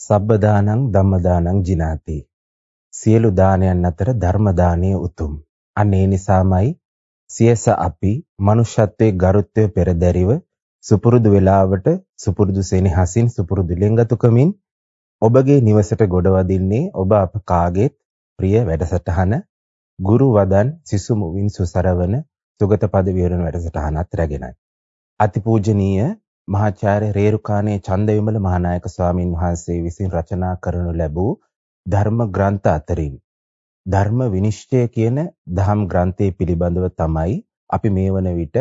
සබ්බ දානං ධම්ම දානං ජිනාති. සියලු දානයන් අතර ධර්ම දානය උතුම්. අන්න ඒ නිසාමයි සියස අපි මනුෂ්‍යත්වයේ ගරුත්වය පෙරදැරිව සුපුරුදු වේලාවට සුපුරුදු සෙනෙහසින් සුපුරුදු ලෙන්ගතුකමින් ඔබගේ නිවසට ගොඩවදින්නේ ඔබ අප කාගේත් ප්‍රිය වැඩසටහන ගුරු වදන් සිසු මුවින් සුසරවන සුගත පද විවරණ වැඩසටහනත් රැගෙනයි. අතිපූජනීය මහාචාර්ය රේරුකාණේ චන්දවිමල මහානායක ස්වාමින් වහන්සේ විසින් රචනා කරනු ලැබූ ධර්ම ග්‍රන්ථ අතරින් ධර්ම විනිශ්චය කියන දහම් ග්‍රන්ථය පිළිබඳව තමයි අපි මේ වන විට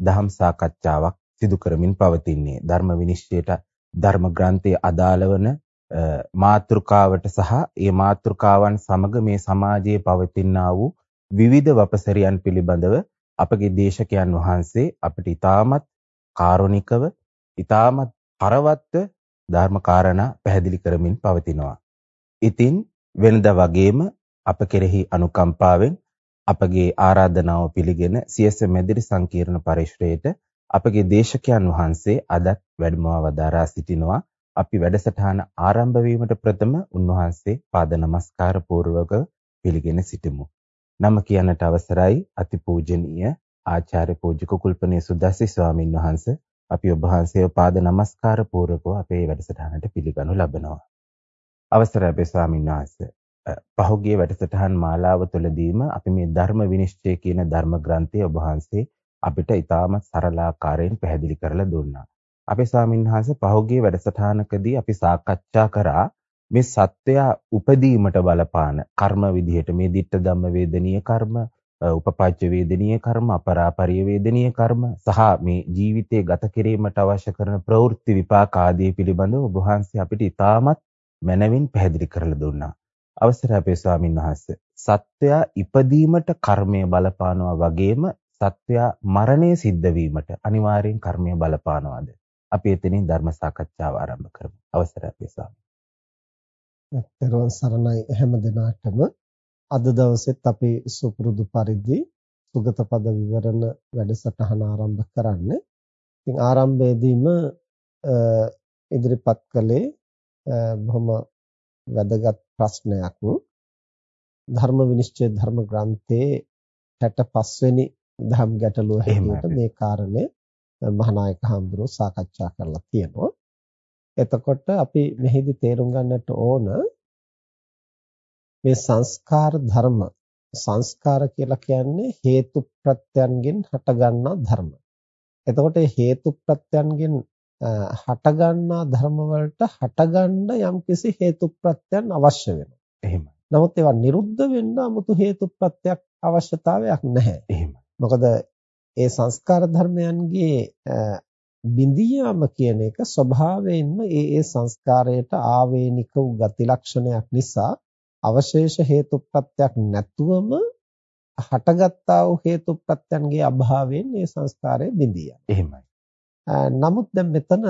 දහම් සාකච්ඡාවක් සිදු කරමින් පවතින්නේ. ධර්ම විනිශ්චයට ධර්ම ග්‍රන්ථයේ අදාළ වන මාතෘකාවට සහ ඒ මාතෘකාවන් සමග මේ සමාජයේ පවතිනා වූ විවිධ වපසරියන් පිළිබඳව අපගේ දේශකයන් වහන්සේ අපිට ඊටමත් කාරුණිකව ඊටමත් පරවත්ව ධර්ම කාරණා පැහැදිලි කරමින් පවතිනවා. ඉතින් වෙනදා වගේම අප කෙරෙහි අනුකම්පාවෙන් අපගේ ආරාධනාව පිළිගෙන සියස මෙදිරි සංකීර්ණ පරිශ්‍රයේට අපගේ දේශකයන් වහන්සේ අදත් වැඩමව වදාරා සිටිනවා. අපි වැඩසටහන ආරම්භ වීමට ප්‍රථම උන්වහන්සේ පාද නමස්කාර පූර්වක පිළිගෙන සිටිමු. නම කියන්නට අවසරයි අතිපූජනීය ආචාර්ය පූජ්‍ය කුකුල්පනේ සුදස්සි ස්වාමින් වහන්සේ අපි ඔබ වහන්සේව පාද නමස්කාර පූර්වකව අපේ වැඩසටහනට පිළිගනු ලබනවා. අවසරයි අපේ ස්වාමීන් වහන්සේ. පහුගිය වැඩසටහන් මාලාව තුළදීම අපි මේ ධර්ම විනිශ්චය කියන ධර්ම ග්‍රන්ථය ඔබ වහන්සේ අපිට ඉතාමත් සරලාකාරයෙන් පැහැදිලි කරලා දුන්නා. අපේ ස්වාමීන් වහන්සේ පහුගිය වැඩසටහනකදී අපි සාකච්ඡා කරා මේ සත්වයා උපදීමට බලපාන කර්ම විදිහට මේ ditta ධම්ම වේදනීය කර්ම උපපච්ච වේදනීය කර්ම අපරාපරිය වේදනීය කර්ම සහ මේ ජීවිතයේ ගත කිරීමට අවශ්‍ය කරන ප්‍රවෘත්ති විපාක ආදී පිළිබඳව ඔබ වහන්සේ අපිට ඉතාමත් මනවින් පැහැදිලි කරලා දුන්නා. අවසරයි අපේ ස්වාමින් වහන්සේ. සත්වයා ඉපදීමට කර්මය බලපානවා වගේම සත්වයා මරණය සිද්ධ වීමට අනිවාර්යෙන් කර්මය බලපානවාද? අපි එතනින් ධර්ම සාකච්ඡාව ආරම්භ කරමු. අවසරයි අපේ ස්වාමීන්. පෙරවන් සරණයි හැම දිනාටම අද දවසෙත් අපි සුපුරුදු පරිදි සුගත පද විවරණ වැඩසටහන ආරම්භ කරන්නේ. ඉතින් ආරම්භයේදීම ඉදිරිපත් කළේ බොහොම වැදගත් ප්‍රශ්නයක්. ධර්ම විනිශ්චය ධර්ම ග්‍රන්ථයේ 65 වෙනි ධම් ගැටලුව හැටියට මේ කාරණේ මහානායක හඳුරෝ සාකච්ඡා කරලා තියෙනවා. එතකොට අපි මෙහිදී තේරුම් ගන්නට ඕන මේ සංස්කාර ධර්ම සංස්කාර කියලා කියන්නේ හේතු ප්‍රත්‍යයන්ගෙන් හටගන්නා ධර්ම. එතකොට හේතු ප්‍රත්‍යයන්ගෙන් හටගන්නා ධර්ම වලට හටගන්න යම්කිසි හේතු ප්‍රත්‍යයන් අවශ්‍ය වෙනවා. එහෙමයි. නමුත් ඒවා නිරුද්ධ වෙන්න 아무තු හේතු ප්‍රත්‍යක් අවශ්‍යතාවයක් නැහැ. එහෙමයි. මොකද ඒ සංස්කාර ධර්මයන්ගේ බිඳියාම කියන එක ස්වභාවයෙන්ම ඒ ඒ සංස්කාරයට ආවේනික වූ ගති ලක්ෂණයක් නිසා අවශේෂ හේතුප්‍රත්‍යක් නැතුවම හටගත්තා වූ හේතුප්‍රත්‍යයන්ගේ අභාවයෙන් මේ සංස්කාරය බිඳී යනවා. එහෙමයි. නමුත් දැන් මෙතන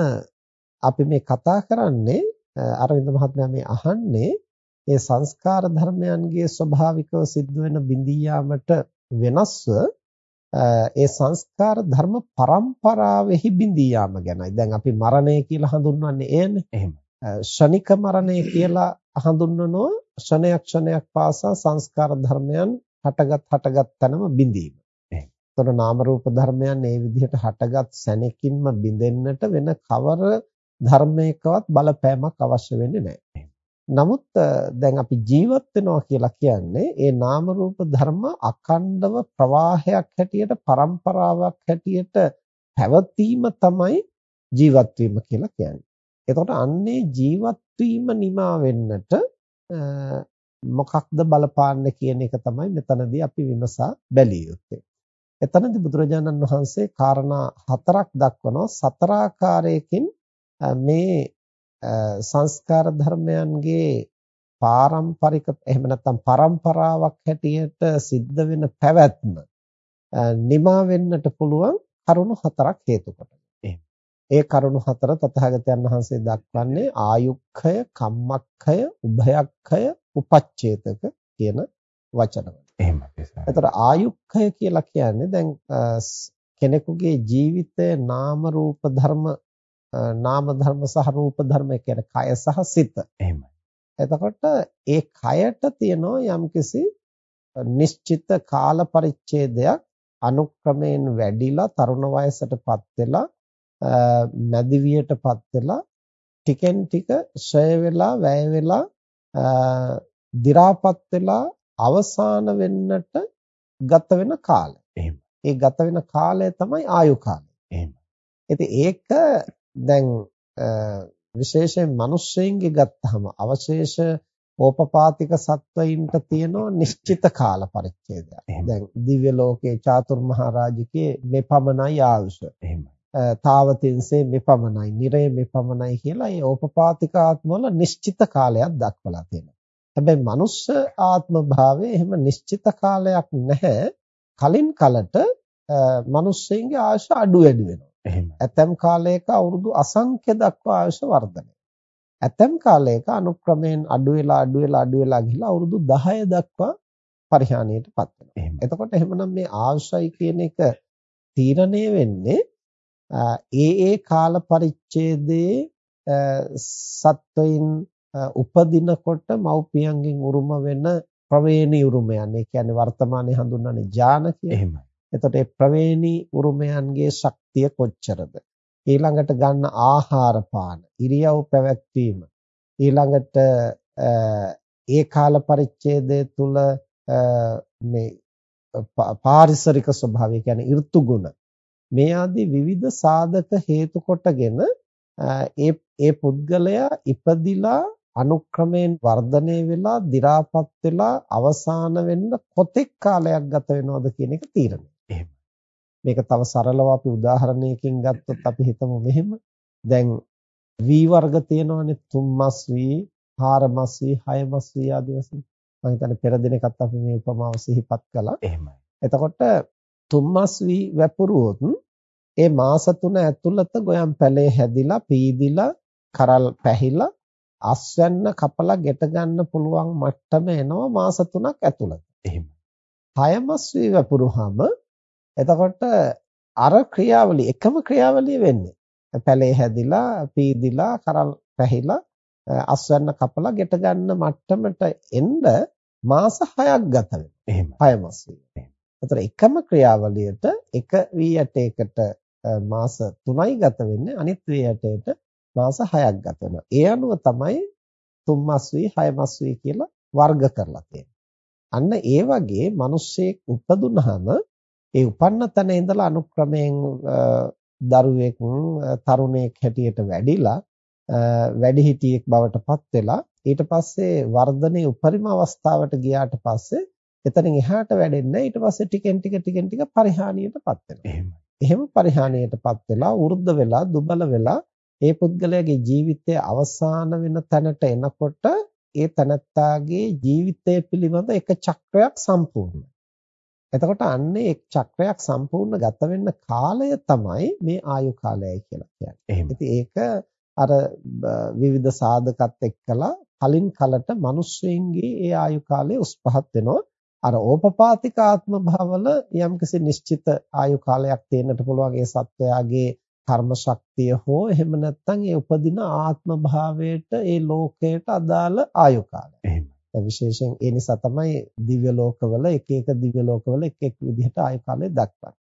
අපි මේ කතා කරන්නේ අරවින්ද මහත්මයා මේ අහන්නේ මේ සංස්කාර ධර්මයන්ගේ ස්වභාවිකව සිද්ධ වෙන බිඳී යාමට වෙනස්ව ඒ සංස්කාර ධර්ම පරම්පරාවෙහි බිඳී යාම ගැනයි. දැන් අපි මරණය කියලා හඳුන්වන්නේ එයනේ. එහෙමයි. ෂණික මරණය කියලා හඳුන්වනවා ක්ෂණයක් ක්ෂණයක් පාසා සංස්කාර ධර්මයන් හටගත් හටගත් තැනම බිඳීම. එතකොට නාම රූප ධර්මයන් මේ විදිහට හටගත් සැනකින්ම බිඳෙන්නට වෙන කවර ධර්මයකවත් බලපෑමක් අවශ්‍ය වෙන්නේ නැහැ. නමුත් දැන් අපි ජීවත් වෙනවා කියලා කියන්නේ ඒ නාම රූප ධර්ම අඛණ්ඩව ප්‍රවාහයක් හැටියට પરම්පරාවක් හැටියට පැවතීම තමයි ජීවත් වීම කියලා කියන්නේ. එතකොට අන්නේ ජීවත් වීම නිමා වෙන්නට මොකක්ද බලපාන්නේ කියන එක තමයි මෙතනදී අපි විමසා බැලිය යුත්තේ. එතනදී බුදුරජාණන් වහන්සේ කාරණා හතරක් දක්වනවා සතර ආකාරයකින් මේ සංස්කාර ධර්මයන්ගේ පාරම්පරික එහෙම නැත්නම් પરම්පරාවක් හැටියට සිද්ධ වෙන පැවැත්ම නිමා වෙන්නට පුළුවන් කරුණු හතරක් හේතු කොටගෙන. ඒ කරුණු හතර තථාගතයන් වහන්සේ දක්වන්නේ ආයුක්ඛය, කම්මක්ඛය, උභයක්ඛය, උපච්ඡේතක කියන වචනවල. එහෙමයි. එතකොට ආයුක්ඛය කියලා කියන්නේ දැන් කෙනෙකුගේ ජීවිතයේ නාම රූප ධර්ම නාම ධර්ම සහ රූප ධර්ම කියන්නේ කය සහ සිත. එහෙමයි. එතකොට ඒ කයට තියෙනවා යම්කිසි නිශ්චිත කාල පරිච්ඡේදයක් අනුක්‍රමයෙන් වැඩිලා තරුණ වයසටපත් වෙලා මැදිවියටපත් වෙලා ටිකෙන් ටික ෂය වෙලා වැය වෙලා දි รา පත් වෙලා අවසාන වෙන්නට ගත වෙන කාලය. එහෙම. ඒ ගත වෙන කාලය තමයි ආයු කාලය. එහෙම. ඉතින් ඒක දැන් විශේෂයෙන් මිනිස්සෙයින්ගේ ගත්තහම අවශේෂ ඕපපාතික සත්වයින්ට තියෙනවා නිශ්චිත කාල පරිච්ඡේදයක්. දැන් දිව්‍ය ලෝකයේ චාතුර් මහරජිකේ මෙපමණයි ආයුෂ. එහෙමයි. තාවතින්සේ මෙපමණයි, නිරය මෙපමණයි කියලා ඒ ඕපපාතික ආත්මවල නිශ්චිත කාලයක් දක්වලා තියෙනවා. හැබැයි මනුස්ස ආත්ම භාවයේ එහෙම නිශ්චිත කාලයක් නැහැ. කලින් කලට මිනිස්සෙන්ගේ ආයුෂ අඩු වැඩි වෙනවා. එහෙම. ඇතැම් කාලයක අවුරුදු අසංඛ්‍ය දක්වා ආයුෂ වර්ධනය. ඇතැම් කාලයක අනුක්‍රමයෙන් අඩු වෙලා අඩු වෙලා අඩු වෙලා ගිහිලා අවුරුදු 10 දක්වා පරිහානියටපත් වෙනවා. එතකොට එහෙමනම් මේ ආයුෂයි කියන එක තීරණය වෙන්නේ ඒ ඒ කාල පරිච්ඡේදයේ සත්වයින් උපදිනකොට මව්පියන්ගෙන් උරුම වෙන ප්‍රවේණී උරුමයන් ඒ කියන්නේ වර්තමානයේ හඳුන්වන්නේ ඥාන කියලා. එහෙමයි. එතකොට ඒ ප්‍රවේණී උරුමයන්ගේ ශක්තිය කොච්චරද? ඊළඟට ගන්න ආහාර පාන, ඉරියව් පැවැත්වීම, ඊළඟට ඒ කාල පරිච්ඡේදය තුල මේ පාරිසරික ස්වභාවය කියන්නේ ඍතු ගුණ මේ ආදී විවිධ සාධක හේතු කොටගෙන ඒ ඒ පුද්ගලයා ඉපදිලා අනුක්‍රමයෙන් වර්ධනය වෙලා දි รา පත් වෙලා අවසාන වෙන්න කොතෙක් කාලයක් ගත වෙනවද කියන එක තීරණය. එහෙම. මේක තව සරලව අපි උදාහරණයකින් ගත්තොත් අපි හිතමු මෙහෙම. දැන් V වර්ග තියෙනවානේ තුම්මස් V, හාරමස් V, හයමස් V ආදී වශයෙන්. මම හිතන්නේ පෙර දිනකත් අපි මේ උපමාව සිහිපත් කළා. එහෙමයි. එතකොට තුම්මස් වී වැපුරුවොත් ඒ මාස තුන ඇතුළත ගොයම් පැලේ හැදිලා පීදිලා කරල් පැහිලා අස්වැන්න කපලා ගෙට ගන්න පුළුවන් මට්ටම එනවා මාස තුනක් ඇතුළත. එහෙම. හයමස් වී වැපුරුවාම එතකොට අර ක්‍රියාවලිය එකම ක්‍රියාවලිය වෙන්නේ. පැලේ හැදිලා පීදිලා කරල් පැහිලා අස්වැන්න කපලා ගෙට ගන්න මට්ටමට එන්න මාස 6ක් ගත වෙනවා. එහෙම. හයමස් වී. එතකොට එකම ක්‍රියාවලියට එක වී ඇටයකට මාස 3යි ගත වෙන්නේ අනිත් වී ඇටයට මාස 6ක් ගත වෙනවා. ඒ අනුව තමයි තුන් මාස වී 6 මාස වී කියලා වර්ග කරලා තියෙන්නේ. අන්න ඒ වගේ මිනිස්සෙක් උපදුනහම ඒ උපන්න තැන ඉඳලා අනුක්‍රමයෙන් දරුවෙක් තරුණයෙක් හැටියට වැඩිලා වැඩිහිටියෙක් බවට පත් වෙලා ඊට පස්සේ වර්ධනයේ උපරිම අවස්ථාවට ගියාට පස්සේ එතනින් එහාට වැඩෙන්නේ ඊට පස්සේ ටිකෙන් ටික ටිකෙන් ටික පරිහානියටපත් වෙනවා. එහෙමයි. එහෙම පරිහානියටපත් වෙලා වෘද්ධ වෙලා දුබල වෙලා ඒ පුද්ගලයාගේ ජීවිතයේ අවසාන වෙන තැනට එනකොට ඒ තනත්තාගේ ජීවිතය පිළිබඳ එක චක්‍රයක් සම්පූර්ණයි. එතකොට අන්නේ එක් චක්‍රයක් සම්පූර්ණ ගත වෙන්න කාලය තමයි මේ ආයු කාලයයි කියලා කියන්නේ. එහෙම. ඉතින් ඒක අර විවිධ සාධකත් එක්කලා කලින් කලට මිනිස්සුන්ගේ ඒ ආයු කාලය උස් පහත් වෙනවා. අර ඕපපාතික ආත්ම භාවවල යම්කිසි නිශ්චිත ආයු කාලයක් තියෙන්නට පුළුවන් ඒ සත්වයාගේ කර්ම ශක්තිය හෝ එහෙම නැත්නම් ඒ උපදින ආත්ම භාවයට ඒ ලෝකයට අදාළ ආයු කාලය. එහෙමයි. විශේෂයෙන් ඒ නිසා තමයි දිව්‍ය ලෝකවල එක එක දිව්‍ය ලෝකවල එක එක් විදිහට ආයු කාලය දක්වන්නේ.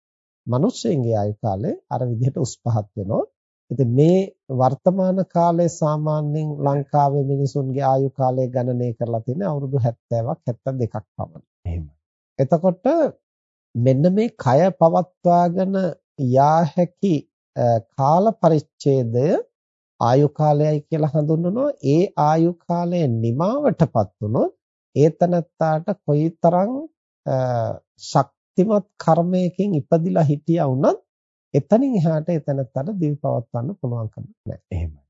මිනිස්සුන්ගේ ආයු කාලය අර විදිහට උස් පහත් වෙනවා. ඉතින් මේ වර්තමාන කාලයේ සාමාන්‍යයෙන් ලංකාවේ මිනිසුන්ගේ ආයු කාලය ගණනය කරලා තියෙන්නේ අවුරුදු 70ක් 72ක් පමණ. එතකොට මෙන්න මේ කය පවත්වාගෙන යා හැකි කාල පරිච්ඡේදය ආයු කාලයයි කියලා හඳුන්වනවා. ඒ ආයු කාලයේ නිමාවටපත් වුණොත් ඒ තනත්තාට කොයිතරම් ශක්තිමත් කර්මයකින් ඉපදිලා හිටියා වුණත් එතනින් එහාට එතනත්තට දිවි පවත්වන්න පුළුවන්කම නැහැ. එහෙමයි.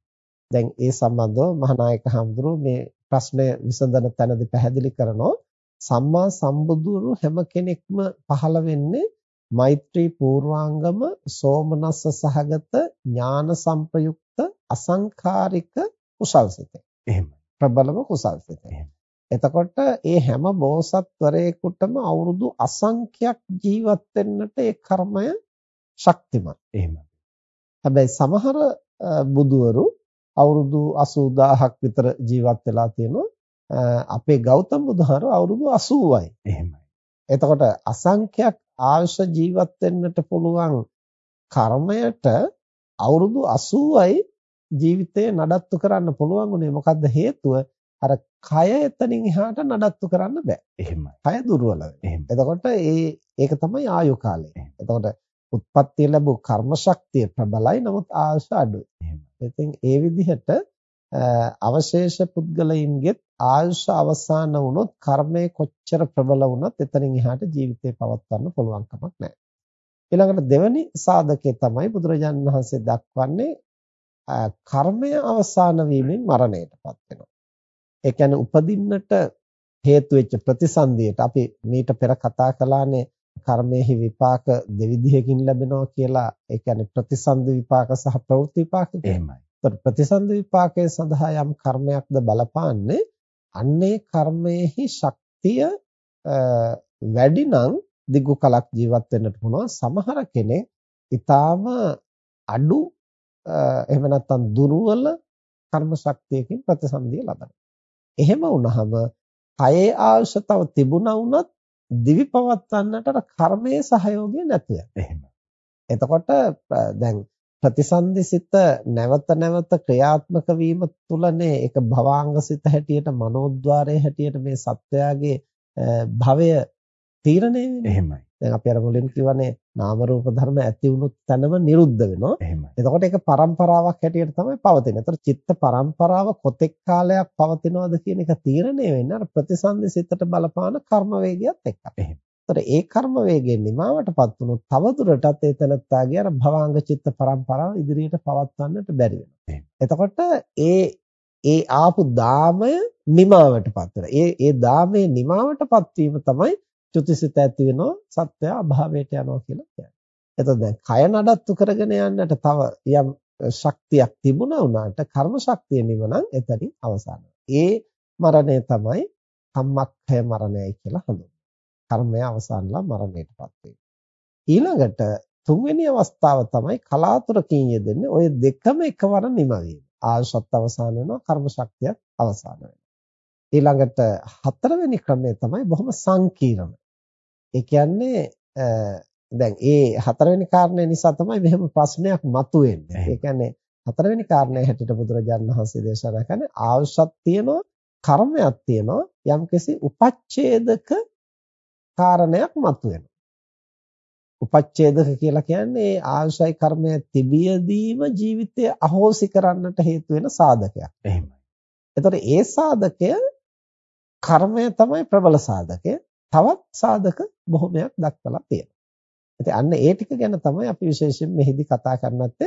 දැන් ඒ සම්බන්ධව මහානායක හඳුරු මේ ප්‍රශ්නය විසඳන තැනදී පැහැදිලි කරනවා සම්මා සම්බුදුරු හැම කෙනෙක්ම පහළ වෙන්නේ මෛත්‍රී පූර්වාංගම සෝමනස්ස සහගත ඥාන සංප්‍රයුක්ත අසංඛාරික කුසල්සිතේ. එහෙමයි. ප්‍රබලම කුසල්සිතේ. එතකොට ඒ හැම බෝසත්වරයෙකුටම අවුරුදු අසංඛ්‍යක් ජීවත් වෙන්නට ඒ කර්මය ශක්තිමත්. එහෙමයි. හැබැයි සමහර බුදුවරු අවුරුදු 80000ක් විතර ජීවත් වෙලා තියෙනවා. අපේ ගෞතම බුදුහාර අවුරුදු 80යි. එහෙමයි. එතකොට අසංඛ්‍යක් ආයුෂ ජීවත් වෙන්නට පුළුවන් කර්මයට අවුරුදු 80යි ජීවිතේ නඩත්තු කරන්න පුළුවන් උනේ මොකද්ද හේතුව? අර කය එතනින් එහාට නඩත්තු කරන්න බෑ. එහෙමයි. කය දුර්වල. එතකොට ඒ ඒක තමයි ආයු කාලය. එතකොට උත්පත්ති ලැබු කර්ම ශක්තිය ප්‍රබලයි නමුත් ආයුෂ අඩුයි. ඉතින් ඒ විදිහට අවශේෂ පුද්ගලයින්ගෙත් ආයුෂ අවසන් වුණොත් කර්මය කොච්චර ප්‍රබල වුණත් එතනින් එහාට ජීවිතේ පවත්වන්න පුළුවන් කමක් නැහැ. ඊළඟට දෙවැනි සාධකය තමයි බුදුරජාණන් වහන්සේ දක්වන්නේ කර්මය අවසන් වීමෙන් මරණයටපත් වෙනවා. ඒ කියන්නේ උපදින්නට හේතු වෙච්ච ප්‍රතිසන්දියට අපි මීට පෙර කතා කළානේ කර්මයේහි විපාක දෙවිධයකින් ලැබෙනවා කියලා ඒ කියන්නේ ප්‍රතිසන්දි විපාක සහ ප්‍රවෘත්ති විපාක එහෙමයි. ඒතර ප්‍රතිසන්දි විපාකයේ සඳහා යම් කර්මයක්ද බලපාන්නේ අන්නේ කර්මයේහි ශක්තිය වැඩි නම් දිගු කලක් ජීවත් වෙන්නට පුළුවන් සමහර කෙනෙක් ඊටාම අඩු එහෙම නැත්නම් දුර්වල කර්ම ශක්තියකින් ප්‍රතිසන්දිය ලබනවා. එහෙම වුණහම කයේ ආයුෂ තව තිබුණා වුණත් දිවි පවත්වන්නට කර්මයේ සහයෝගය නැතුව එහෙම. එතකොට දැන් ප්‍රතිසන්දිසිත නැවත නැවත ක්‍රියාත්මක වීම තුලනේ ඒක භවාංගසිත හැටියට මනෝද්වාරයේ හැටියට මේ සත්වයාගේ භවය තීරණය වෙන්නේ. එහෙමයි. දැන් අපි අර මුලින් කිව්වනේ නාම රූප ධර්ම ඇති වුණොත් තනම නිරුද්ධ වෙනවා. එහෙමයි. එතකොට ඒක පරම්පරාවක් හැටියට තමයි පවතින්නේ. ඒතර චිත්ත පරම්පරාව කොතෙක් කාලයක් පවතිනවද කියන එක තීරණය වෙන්නේ අර ප්‍රතිසන්දිසිතට බලපාන කර්ම වේගයත් එක්ක. එහෙමයි. ඒතර ඒ කර්ම වේගයෙන් නිමාවටපත් වුණොත් තවදුරටත් ඒ තනත්තාගේ අර භවාංග චිත්ත પરම්පරාව ඉදිරියට පවත්වන්නට බැරි වෙනවා. එතකොට ඒ ඒ ආපු දාමය නිමාවටපත් වෙනවා. ඒ ඒ දාමයේ නිමාවටපත් වීම තමයි චුතිසිත ඇති වෙනවා සත්‍ය අභාවයට යනවා කියලා කියන්නේ. එතකොට දැන් කය නඩත්තු කරගෙන යන්නට තව යම් ශක්තියක් තිබුණා වුණාට කර්ම ශක්තිය නිවනම් එතනින් අවසන් ඒ මරණය තමයි කම්මක්ඛය මරණයයි කියලා හඳුන්වන්නේ. කර්මය අවසන්ලා මරණයටපත් වීම. ඊළඟට තුන්වෙනි අවස්ථාව තමයි කලාතුරකින් යෙදෙන්නේ ওই දෙකම එකවර නිමවීම. ආයශත් අවසන් වෙනවා කර්ම ශක්තියත් අවසන් වෙනවා. ඊළඟට හතරවෙනි ක්‍රමය තමයි බොහොම සංකීර්ණ. ඒ කියන්නේ දැන් ඒ හතරවෙනි කාරණේ නිසා තමයි මෙහෙම ප්‍රශ්නයක් මතුවෙන්නේ. ඒ කියන්නේ හතරවෙනි කාරණේ හැටියට බුදුරජාණන් වහන්සේ දේශනා කරන්නේ ආවශ්‍යත් තියෙනවා කර්මයක් තියෙනවා යම්කිසි උපච්ඡේදක කාරණයක් මතුවෙනවා. උපච්ඡේදක කියලා කියන්නේ ආශය කර්මය තිබියදීම ජීවිතය අහෝසි කරන්නට හේතු වෙන සාධකයක්. එහෙමයි. එතකොට ඒ සාධකය කර්මය තමයි ප්‍රබල සාධකය. තවත් සාධක බොහොමයක් දක්වලා තියෙනවා. ඉතින් අන්න ඒ ටික ගැන තමයි අපි විශේෂයෙන් මෙහිදී කතා කරන්නත්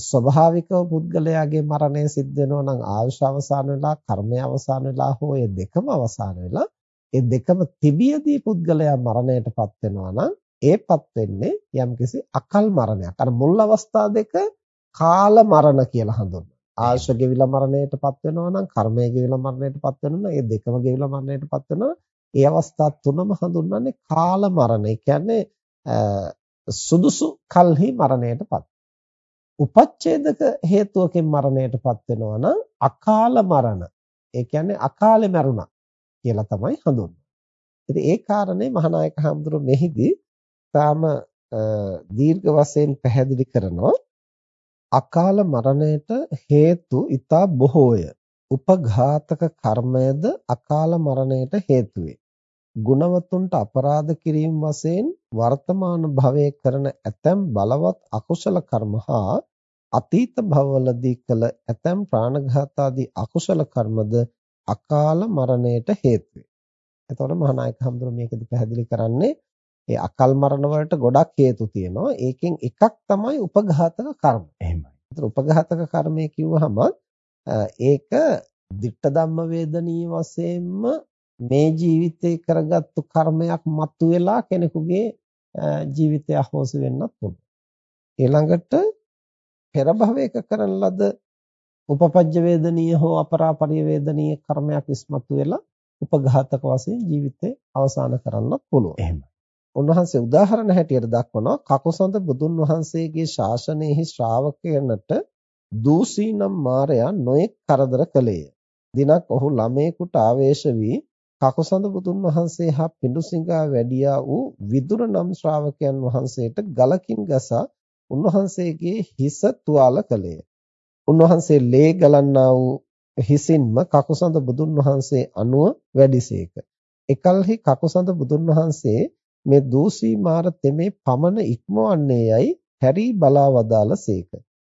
ස්වභාවිකව පුද්ගලයාගේ මරණය සිද්ධ වෙනවා නම් ආයුෂ අවසන් වෙලා කර්මය අවසන් වෙලා හෝ ඒ දෙකම අවසන් වෙලා ඒ දෙකම තිබියදී පුද්ගලයා මරණයටපත් වෙනවා නම් ඒපත් වෙන්නේ යම්කිසි අකල් මරණයක්. අර මුල් අවස්ථා දෙක කාල මරණ කියලා හඳුන්වනවා. ආශ ගෙවිලා මරණයටපත් වෙනවා නම් කර්මය ගෙවිලා මරණයටපත් වෙනවා නම් ඒ දෙකම ගෙවිලා මරණයටපත් වෙනවා ඒ අවස්ථා තුනම හඳුන්වන්නේ කාල මරණ. ඒ කියන්නේ සුදුසු කල්හි මරණයටපත්. උපච්ඡේදක හේතුවකින් මරණයටපත් වෙනවා නම් අකාල මරණ. ඒ කියන්නේ අකාලේ මරුණා කියලා තමයි හඳුන්වන්නේ. ඉතින් ඒ කාරණේ මහානායක හඳුරු මෙහිදී තාම දීර්ඝ වශයෙන් පැහැදිලි කරනවා අකාල මරණයට හේතු ඊතා බොහෝය. උපඝාතක කර්මයද අකාල මරණයට හේතු වේ. ගුණවතුන්ට අපරාධ කිරීම වශයෙන් වර්තමාන භවයේ කරන ඇතැම් බලවත් අකුසල කර්ම හා අතීත භවවලදී කළ ඇතැම් ප්‍රාණඝාත ආදී අකුසල කර්මද අකාල මරණයට හේතු වේ. එතකොට මහානායක හඳුර මේකදී පැහැදිලි කරන්නේ ඒ අකල් මරණ වලට ගොඩක් හේතු තියෙනවා. ඒකෙන් එකක් තමයි උපඝාතක කර්ම. එහෙමයි. ඒතර උපඝාතක කර්මය කිව්වහම ඒක ditta ධම්ම වේදනීය වශයෙන්ම මේ ජීවිතේ කරගත්තු කර්මයක් මතුවෙලා කෙනෙකුගේ ජීවිතය අහෝසි වෙන්නත් පුළුවන්. ඊළඟට පෙර භවයක කරන ලද උපපජ්ජ වේදනීය හෝ අපරාපරිය වේදනීය කර්මයක් ඉස්මතු වෙලා උපඝාතක වශයෙන් ජීවිතේ අවසන් කරන්නත් පුළුවන්. එහෙමයි. උන්වහන්සේ උදාහරණ හැටියට දක්වනවා කකුසඳ බුදුන් වහන්සේගේ ශාසනයෙහි ශ්‍රාවකයන්ට දූසී නම් මාරයා නොඑක් කරදර කළේය. දිනක් ඔහු ළමයෙකුට ආවේශ වී කකුසඳ බුදුන් වහන්සේ හා පිඬුසිඟා වැඩියා වූ විදුර නම් ශ්‍රාවකයන් වහන්සේට ගලකින් ගසා උන්වහන්සේගේ හිස තුවාල කළේය. උන්වහන්සේ ලේ ගලන්නා වූ හිසින්ම කකුසඳ බුදුන් වහන්සේ අනුව වැඩිසේක. එකල්හි කකුසඳ බුදුන් වහන්සේ මේ දූසී මාර තෙමේ පමන ඉක්මවන්නේ යයි හැරී බලා වදාළසේක.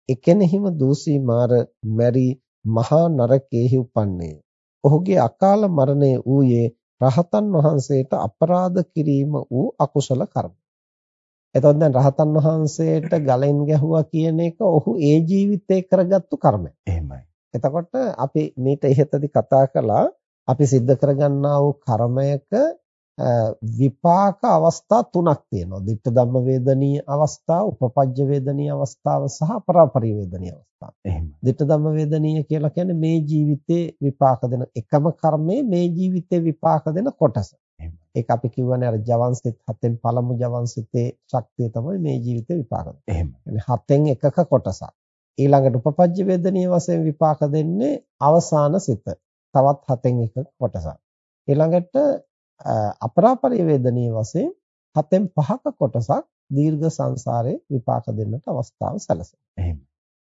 එකෙනෙහිම දූසී මාර මැරි මහා නරකයේහි උපන්නේය. ඔහුගේ අකාල මරණය ඌයේ රහතන් වහන්සේට අපරාධ කිරීම වූ අකුසල කර්ම. එතකොට දැන් රහතන් වහන්සේට ගලෙන් ගැහුවා කියන එක ඔහු ඒ ජීවිතේ කරගත්තු කර්මයක්. එහෙමයි. එතකොට අපි මේට ඉහතදී කතා කළා අපි සිද්ධ කරගන්නා වූ කර්මයක විපාක අවස්ථා තුනක් තියෙනවා. ditta ධම්ම වේදනීය අවස්ථාව, උපපජ්ජ වේදනීය අවස්ථාව සහ පරාපරි වේදනීය අවස්ථාව. එහෙම. ditta ධම්ම වේදනීය කියලා කියන්නේ මේ ජීවිතේ විපාක දෙන එකම කර්මයේ මේ ජීවිතේ විපාක දෙන කොටස. ඒක අපි කියවනේ අර ජවන්සිත හතෙන් පළමු ජවන්සිතේ ශක්තිය තමයි මේ ජීවිතේ විපාක දෙන්නේ. එහෙම. يعني හතෙන් එකක කොටසක්. ඊළඟට උපපජ්ජ වේදනීය වශයෙන් විපාක දෙන්නේ අවසාන සිත. තවත් හතෙන් එක කොටසක්. ඊළඟට අපරාපරිවේදනීය වශයෙන් හතෙන් පහක කොටසක් දීර්ඝ සංසාරේ විපාක දෙන්නට අවස්ථාව සැලසෙනවා. එහෙම.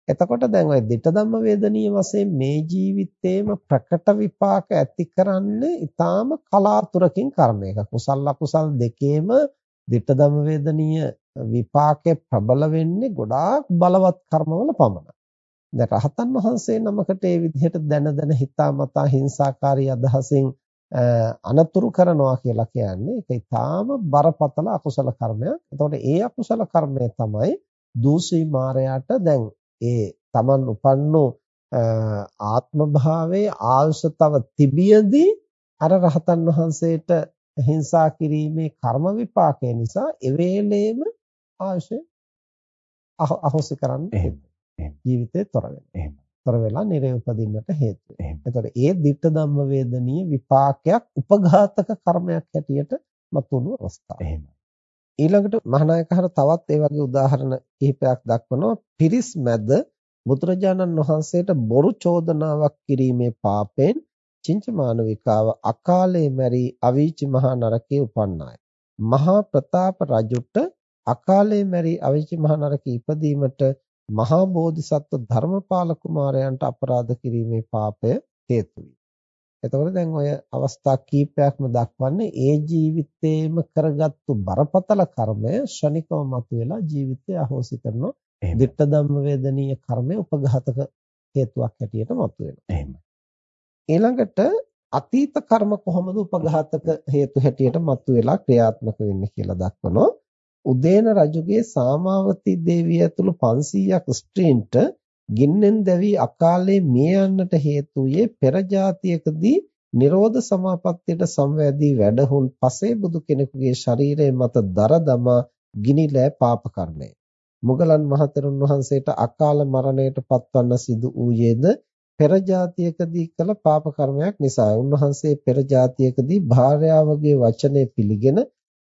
එතකොට දැන් ওই ditta ධම්ම වේදනීය වශයෙන් මේ ජීවිතේම ප්‍රකට විපාක ඇති කරන්නේ ඊටාම කලාතුරකින් කර්මයක. කුසල අකුසල් දෙකේම ditta ධම්ම වේදනීය විපාකේ ප්‍රබල වෙන්නේ ගොඩාක් බලවත් කර්මවල පමණයි. දැන් රහතන් වහන්සේ නමකට ඒ විදිහට දැන දැන හිතාමතා හිංසාකාරී අදහසින් අනතුරු කරනවා කියලා කියන්නේ ඒක ඊටාම බරපතල අකුසල කර්මයක්. එතකොට ඒ අකුසල කර්මය තමයි දූෂී මායයට දැන් ඒ Taman උපන්නෝ ආත්ම භාවයේ ආයුෂ තව තිබියදී අර රහතන් වහන්සේට හිංසා කිරීමේ කර්ම විපාකය නිසා එවේලේම ආයුෂ අහෝසි කරන්න ජීවිතේ තොර වෙනවා. තොර වෙලා නිරේ උපදින්නට හේතු වෙනවා. එතකොට ඒ ditta ධම්ම වේදනීය විපාකයක් උපඝාතක කර්මයක් හැටියට මතුණු අවස්ථාව. එහෙමයි. ඊළඟට මහානායකහර තවත් ඒ වගේ උදාහරණ කිහිපයක් දක්වනවා. පිරිස් මැද බුදුරජාණන් වහන්සේට බොරු චෝදනාවක් කිරීමේ පාපෙන් චින්චමානවිකාව අකාලේ මැරි අවීචි මහා නරකයේ උපන්නාය. මහා ප්‍රතාප රජුට අකාලේ මැරි අවීචි මහා නරකයේ ඉපදීමට මහා බෝධිසත්ව ධර්මපාල කුමාරයන්ට අපරාධ කිරීමේ පාපය හේතු වී. එතකොට දැන් ඔය අවස්ථා කීපයක්ම දක්වන්නේ ඒ ජීවිතේම කරගත්තු බරපතල කර්මය ශනිකව මතුවලා ජීවිතය අහෝසි කරනවා. ditta ධම්ම වේදනීය කර්මය උපඝාතක හේතුවක් හැටියට මතුවෙනවා. එහෙමයි. ඊළඟට අතීත කර්ම කොහොමද උපඝාතක හේතු හැටියට මතුවලා ක්‍රියාත්මක වෙන්නේ කියලා දක්වනවා. උදේන රජුගේ සාමාවතී දේවිය ඇතුළු 500ක් ස්ත්‍රීන්ට ගින්නෙන් දැවි අකාලේ මිය යන්නට හේතු වූයේ පෙර જાතියකදී නිරෝධ සමාපත්තියට සංවැදී වැඩහුන් පසේ බුදු කෙනෙකුගේ ශරීරය මත දරදමා ගිනිලෑ පාප කර්මය. මුගලන් මහතෙරුන් වහන්සේට අකාල මරණයට පත්වන්න සිදු වූයේද පෙර જાතියකදී කළ පාප කර්මයක් නිසා. උන්වහන්සේ පෙර જાතියකදී භාර්යාවගේ වචනේ පිළිගෙන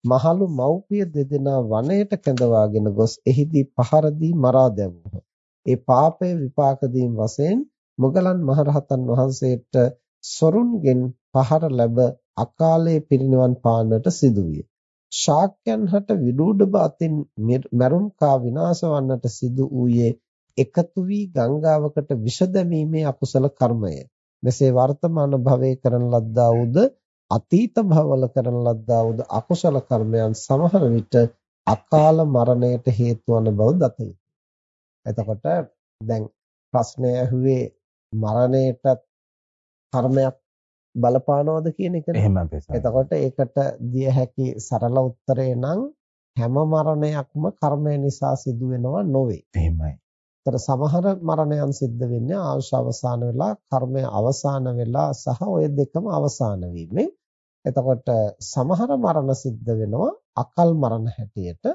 මහලු මව්පිය දෙදෙනා වනයේට කැඳවාගෙන ගොස් එහිදී පහර දී මරා දැමුවා. ඒ පාපය විපාක දීම් වශයෙන් මුගලන් මහරහතන් වහන්සේට සොරුන්ගෙන් පහර ලැබ අකාලයේ පිරිනිවන් පාන්නට සිදු විය. ශාක්‍යයන් හට විදූඩබ අතින් මරුන් කා විනාශ වන්නට සිදු වූයේ එකතු වී ගංගාවකට විෂ දැමීමේ අකුසල කර්මය. මෙසේ වර්තමාන භවයේ කරන ලද්දා වූද අතීත භවවල කරන ලද්දා වූ අකුසල කර්මයන් සමහර විට අකාල මරණයට හේතු වන බව දත යුතුයි. එතකොට දැන් ප්‍රශ්නය ඇහුවේ මරණයට කර්මයක් බලපානවද කියන එකනේ. එහෙමයි. එතකොට ඒකට දිය හැකි සරල උත්තරේ නම් හැම මරණයක්ම කර්මය නිසා සිදු වෙනවා නොවේ. එහෙමයි. ඒතර සමහර මරණයන් සිද්ධ වෙන්නේ ආයුෂ අවසාන වෙලා කර්මය අවසාන වෙලා සහ ඔය දෙකම අවසාන වීමෙන් එතකොට සමහර මරණ සිද්ධ වෙනවා අකල් මරණ හැටියට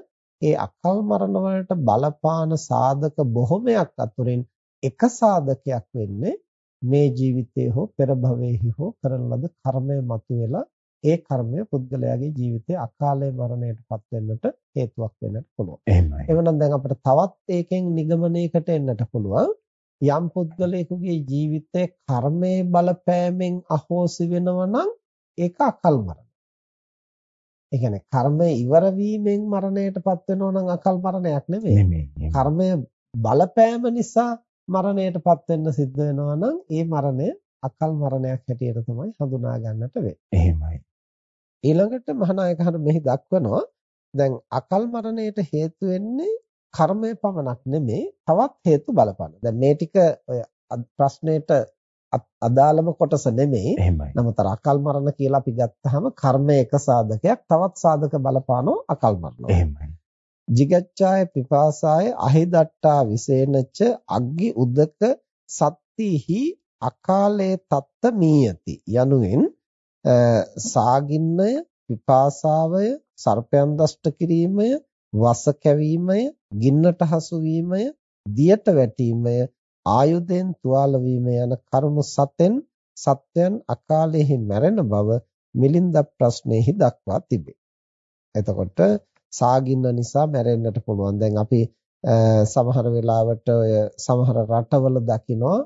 ඒ අකල් මරණ වලට බලපාන සාධක බොහොමයක් අතුරින් එක සාධකයක් වෙන්නේ මේ ජීවිතයේ හෝ පෙර භවයේ හෝ කරන ලද කර්මය මතුවෙලා ඒ කර්මය පුද්ගලයාගේ ජීවිතයේ අකාලේ මරණයටපත් වෙන්නට හේතුවක් වෙන්නට පුළුවන්. එහෙමයි. එවනම් දැන් අපිට තවත් ඒකෙන් නිගමනයකට එන්නට පුළුවන්. යම් පුද්ගලයෙකුගේ ජීවිතේ කර්මයේ බලපෑමෙන් අහෝසි වෙනවා නම් ඒක අකල් මරණ. ඒ කියන්නේ කර්මය ඉවර වීමෙන් මරණයටපත් වෙනවා නම් අකල් මරණයක් නෙමෙයි. නෙමෙයි. කර්මය බලපෑම නිසා මරණයටපත් වෙන්න සිද්ධ වෙනවා නම් ඒ මරණය අකල් මරණයක් හැටියට තමයි හඳුනා ගන්නට වෙන්නේ. එහෙමයි. ඊළඟට මහානායකහරු මෙහි දක්වනවා දැන් අකල් මරණයට හේතු වෙන්නේ කර්මය පමණක් නෙමේ තවත් හේතු බලපාන. දැන් මේ ටික ඔය ප්‍රශ්නෙට අදාළම කොටස නෙමෙයි. නමුත් අකල් මරණ කියලා අපි ගත්තාම කර්මය එක සාධකයක් තවත් සාධක බලපානෝ අකල් මරණ. එහෙමයි. jigacchāya pipāsāya ahidāttā visēnaච අග්ගි උදක සත්තිහි අකාලේ තත්ත මීයති යනුවෙන් සාගින්නය පිපාසාවය සර්පයන් දෂ්ට කිරීමය වස කැවීමය ගින්නට හසු වීමය දියට වැටීමය ආයුධයෙන් තුවාල වීම යන කරුණු සතෙන් සත්‍යයන් අකාලෙහි මැරෙන බව මිලින්ද ප්‍රශ්නයේහි දක්වා තිබේ. එතකොට සාගින්න නිසා මැරෙන්නට පුළුවන්. දැන් අපි සමහර වෙලාවට ඔය සමහර රටවල දකිනවා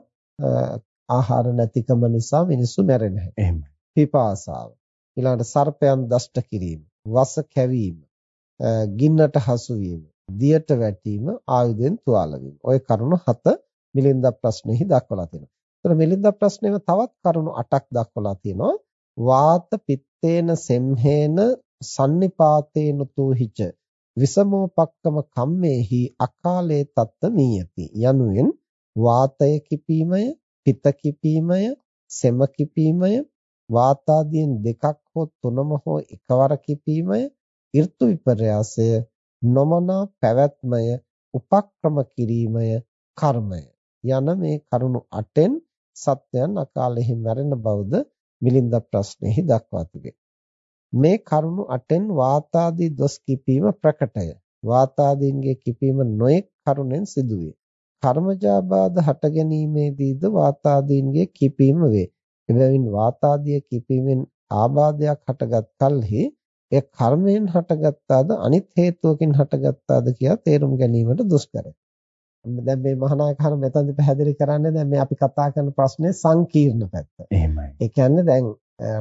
ආහාර නැතිකම නිසා මිනිස්සු මැරෙන හැටි. එහෙමයි. පිපාසාව. ඊළඟට සර්පයන් දෂ්ට කිරීම, වස කැවීම, ගින්නට හසු වීම, දියට වැටීම, ආයුධෙන් තුවාල වීම. ওই කරුණු හත මිලින්ද ප්‍රශ්නේහි දක්වලා තියෙනවා. ඒතර මිලින්ද ප්‍රශ්නේම තවත් කරුණු 8ක් දක්වලා තියෙනවා. වාත පිත්තේන සෙම්හේන sannipātēන තෝහිච විසමෝපක්කම කම්මේහි අකාලේ තත්ත මීයති යනුවෙන් වාතය කිපීමය පිත කිපීමය සෙම කිපීමය වාතාදීන් දෙකක් හෝ තුනම හෝ එකවර කිපීමය ඍතු විපර්යාසය නොමනා පැවැත්මය උපක්‍රම කිරීමය කර්මය යන මේ කරුණු 8න් සත්‍යයන් අකාලෙහි මැරෙන බවද මිලින්ද ප්‍රශ්නයේහි දක්වා තිබේ. මේ කරුණු 8න් වාතාදී දොස් කිපීම ප්‍රකටය. වාතාදීන්ගේ කිපීම නොඑක් කරුණෙන් සිදුවේ. කර්මජාබාධ හට ගැනීමේදීද වාතාදීන්ගේ කිපීම වේ. එබැවින් වාතාදිය කිපීමෙන් ආබාධයක් හටගත් කලෙහි එය කර්මයෙන් හටගත්තාද අනිත් හේතුවකින් හටගත්තාද කියා තේරුම් ගැනීමට දුෂ්කරයි. දැන් මේ මහානායක හර මෙතනදි පැහැදිලි කරන්නේ දැන් මේ අපි කතා කරන ප්‍රශ්නේ සංකීර්ණ පැත්ත. එහෙමයි. ඒ කියන්නේ දැන්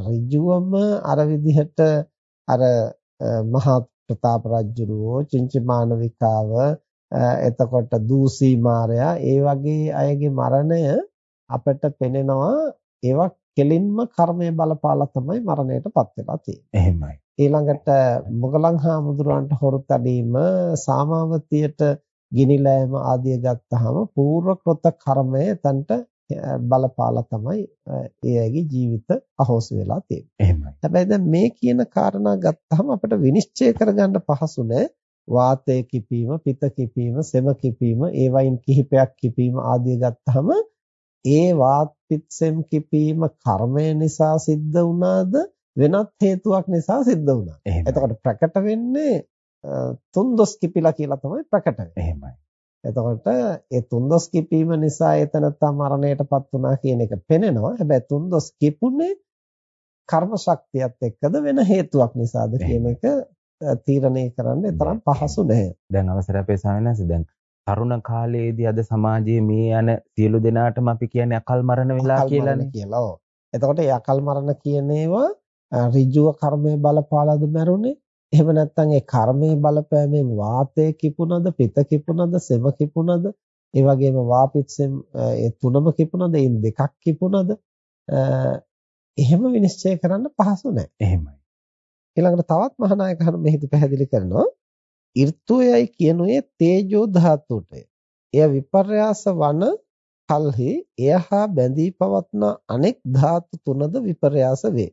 ඍජුවම අර විදිහට අර මහා ප්‍රතාප රජුරෝ චින්චමානවිකාව එතකොට දූසී මාරයා ඒ වගේ අයගේ මරණය අපිට පෙනෙනවා ඒවා කෙලින්ම කර්මය බලපාලා තමයි මරණයටපත් වෙලා තියෙන්නේ. එහෙමයි. ඊළඟට මොගලන් හාමුදුරුවන්ට හොරුතඩීම සාමාවතියට ගිනිලෑම ආදිය ගත්තාම పూర్ව කෘත කර්මය එතනට බලපාලා තමයි ඒ අයගේ ජීවිත අහෝසි වෙලා තියෙන්නේ. එහෙමයි. හැබැයි දැන් මේ කියන කාරණා ගත්තාම අපිට විනිශ්චය කරගන්න පහසු නෑ වාතය කිපීම, පිත කිපීම, සෙම කිපීම, ඒ වයින් කිහිපයක් කිපීම ආදිය ගත්තාම ඒ වාත් පිත්සෙම් කිපීම කර්මය නිසා සිද්ධ වුණාද වෙනත් හේතුවක් නිසා සිද්ධ වුණා. එතකොට ප්‍රකට වෙන්නේ තුන්දොස් කිපිලා කියලා තමයි ප්‍රකට. එහෙමයි. එතකොට ඒ තුන්දොස් කිපීම නිසා එතනත්තා මරණයටපත් වුණා කියන එක පෙනෙනවා. හැබැයි තුන්දොස් කිපුනේ කර්ම ශක්තියත් එක්කද වෙන හේතුවක් නිසාද කියන එක තීරණය කරන්න තරම් පහසු නැහැ. දැන් අවසර අපේ ස්වාමීන් දැන් තරුණ කාලයේදී අද සමාජයේ මේ යන සියලු දෙනාටම අපි කියන්නේ අකල් මරණ වෙලා කියලානේ කියලා. එතකොට ඒ අකල් මරණ කියන ඒවා ඍජුව කර්මයේ බලපාලාද මැරුණේ? එහෙම නැත්නම් ඒ කර්මයේ බලපෑමෙන් වාතය කිපුණද, පිත කිපුණද, සෙම කිපුණද? ඒ වගේම වාපිත්සෙන් ඒ තුනම කිපුණද, ඒ දෙකක් කිපුණද? එහෙම විනිශ්චය කරන්න පහසු නැහැ. එහෙමයි. ඊළඟට තවත් මහානායක හරු මෙහිදී පැහැදිලි කරනවා ඍතුයයි කියනුයේ තේජෝ ධාතුටය. එය විපර්යාස වන කල්හි එයහා බැඳී පවත්න අනෙක් ධාතු තුනද විපර්යාස වේ.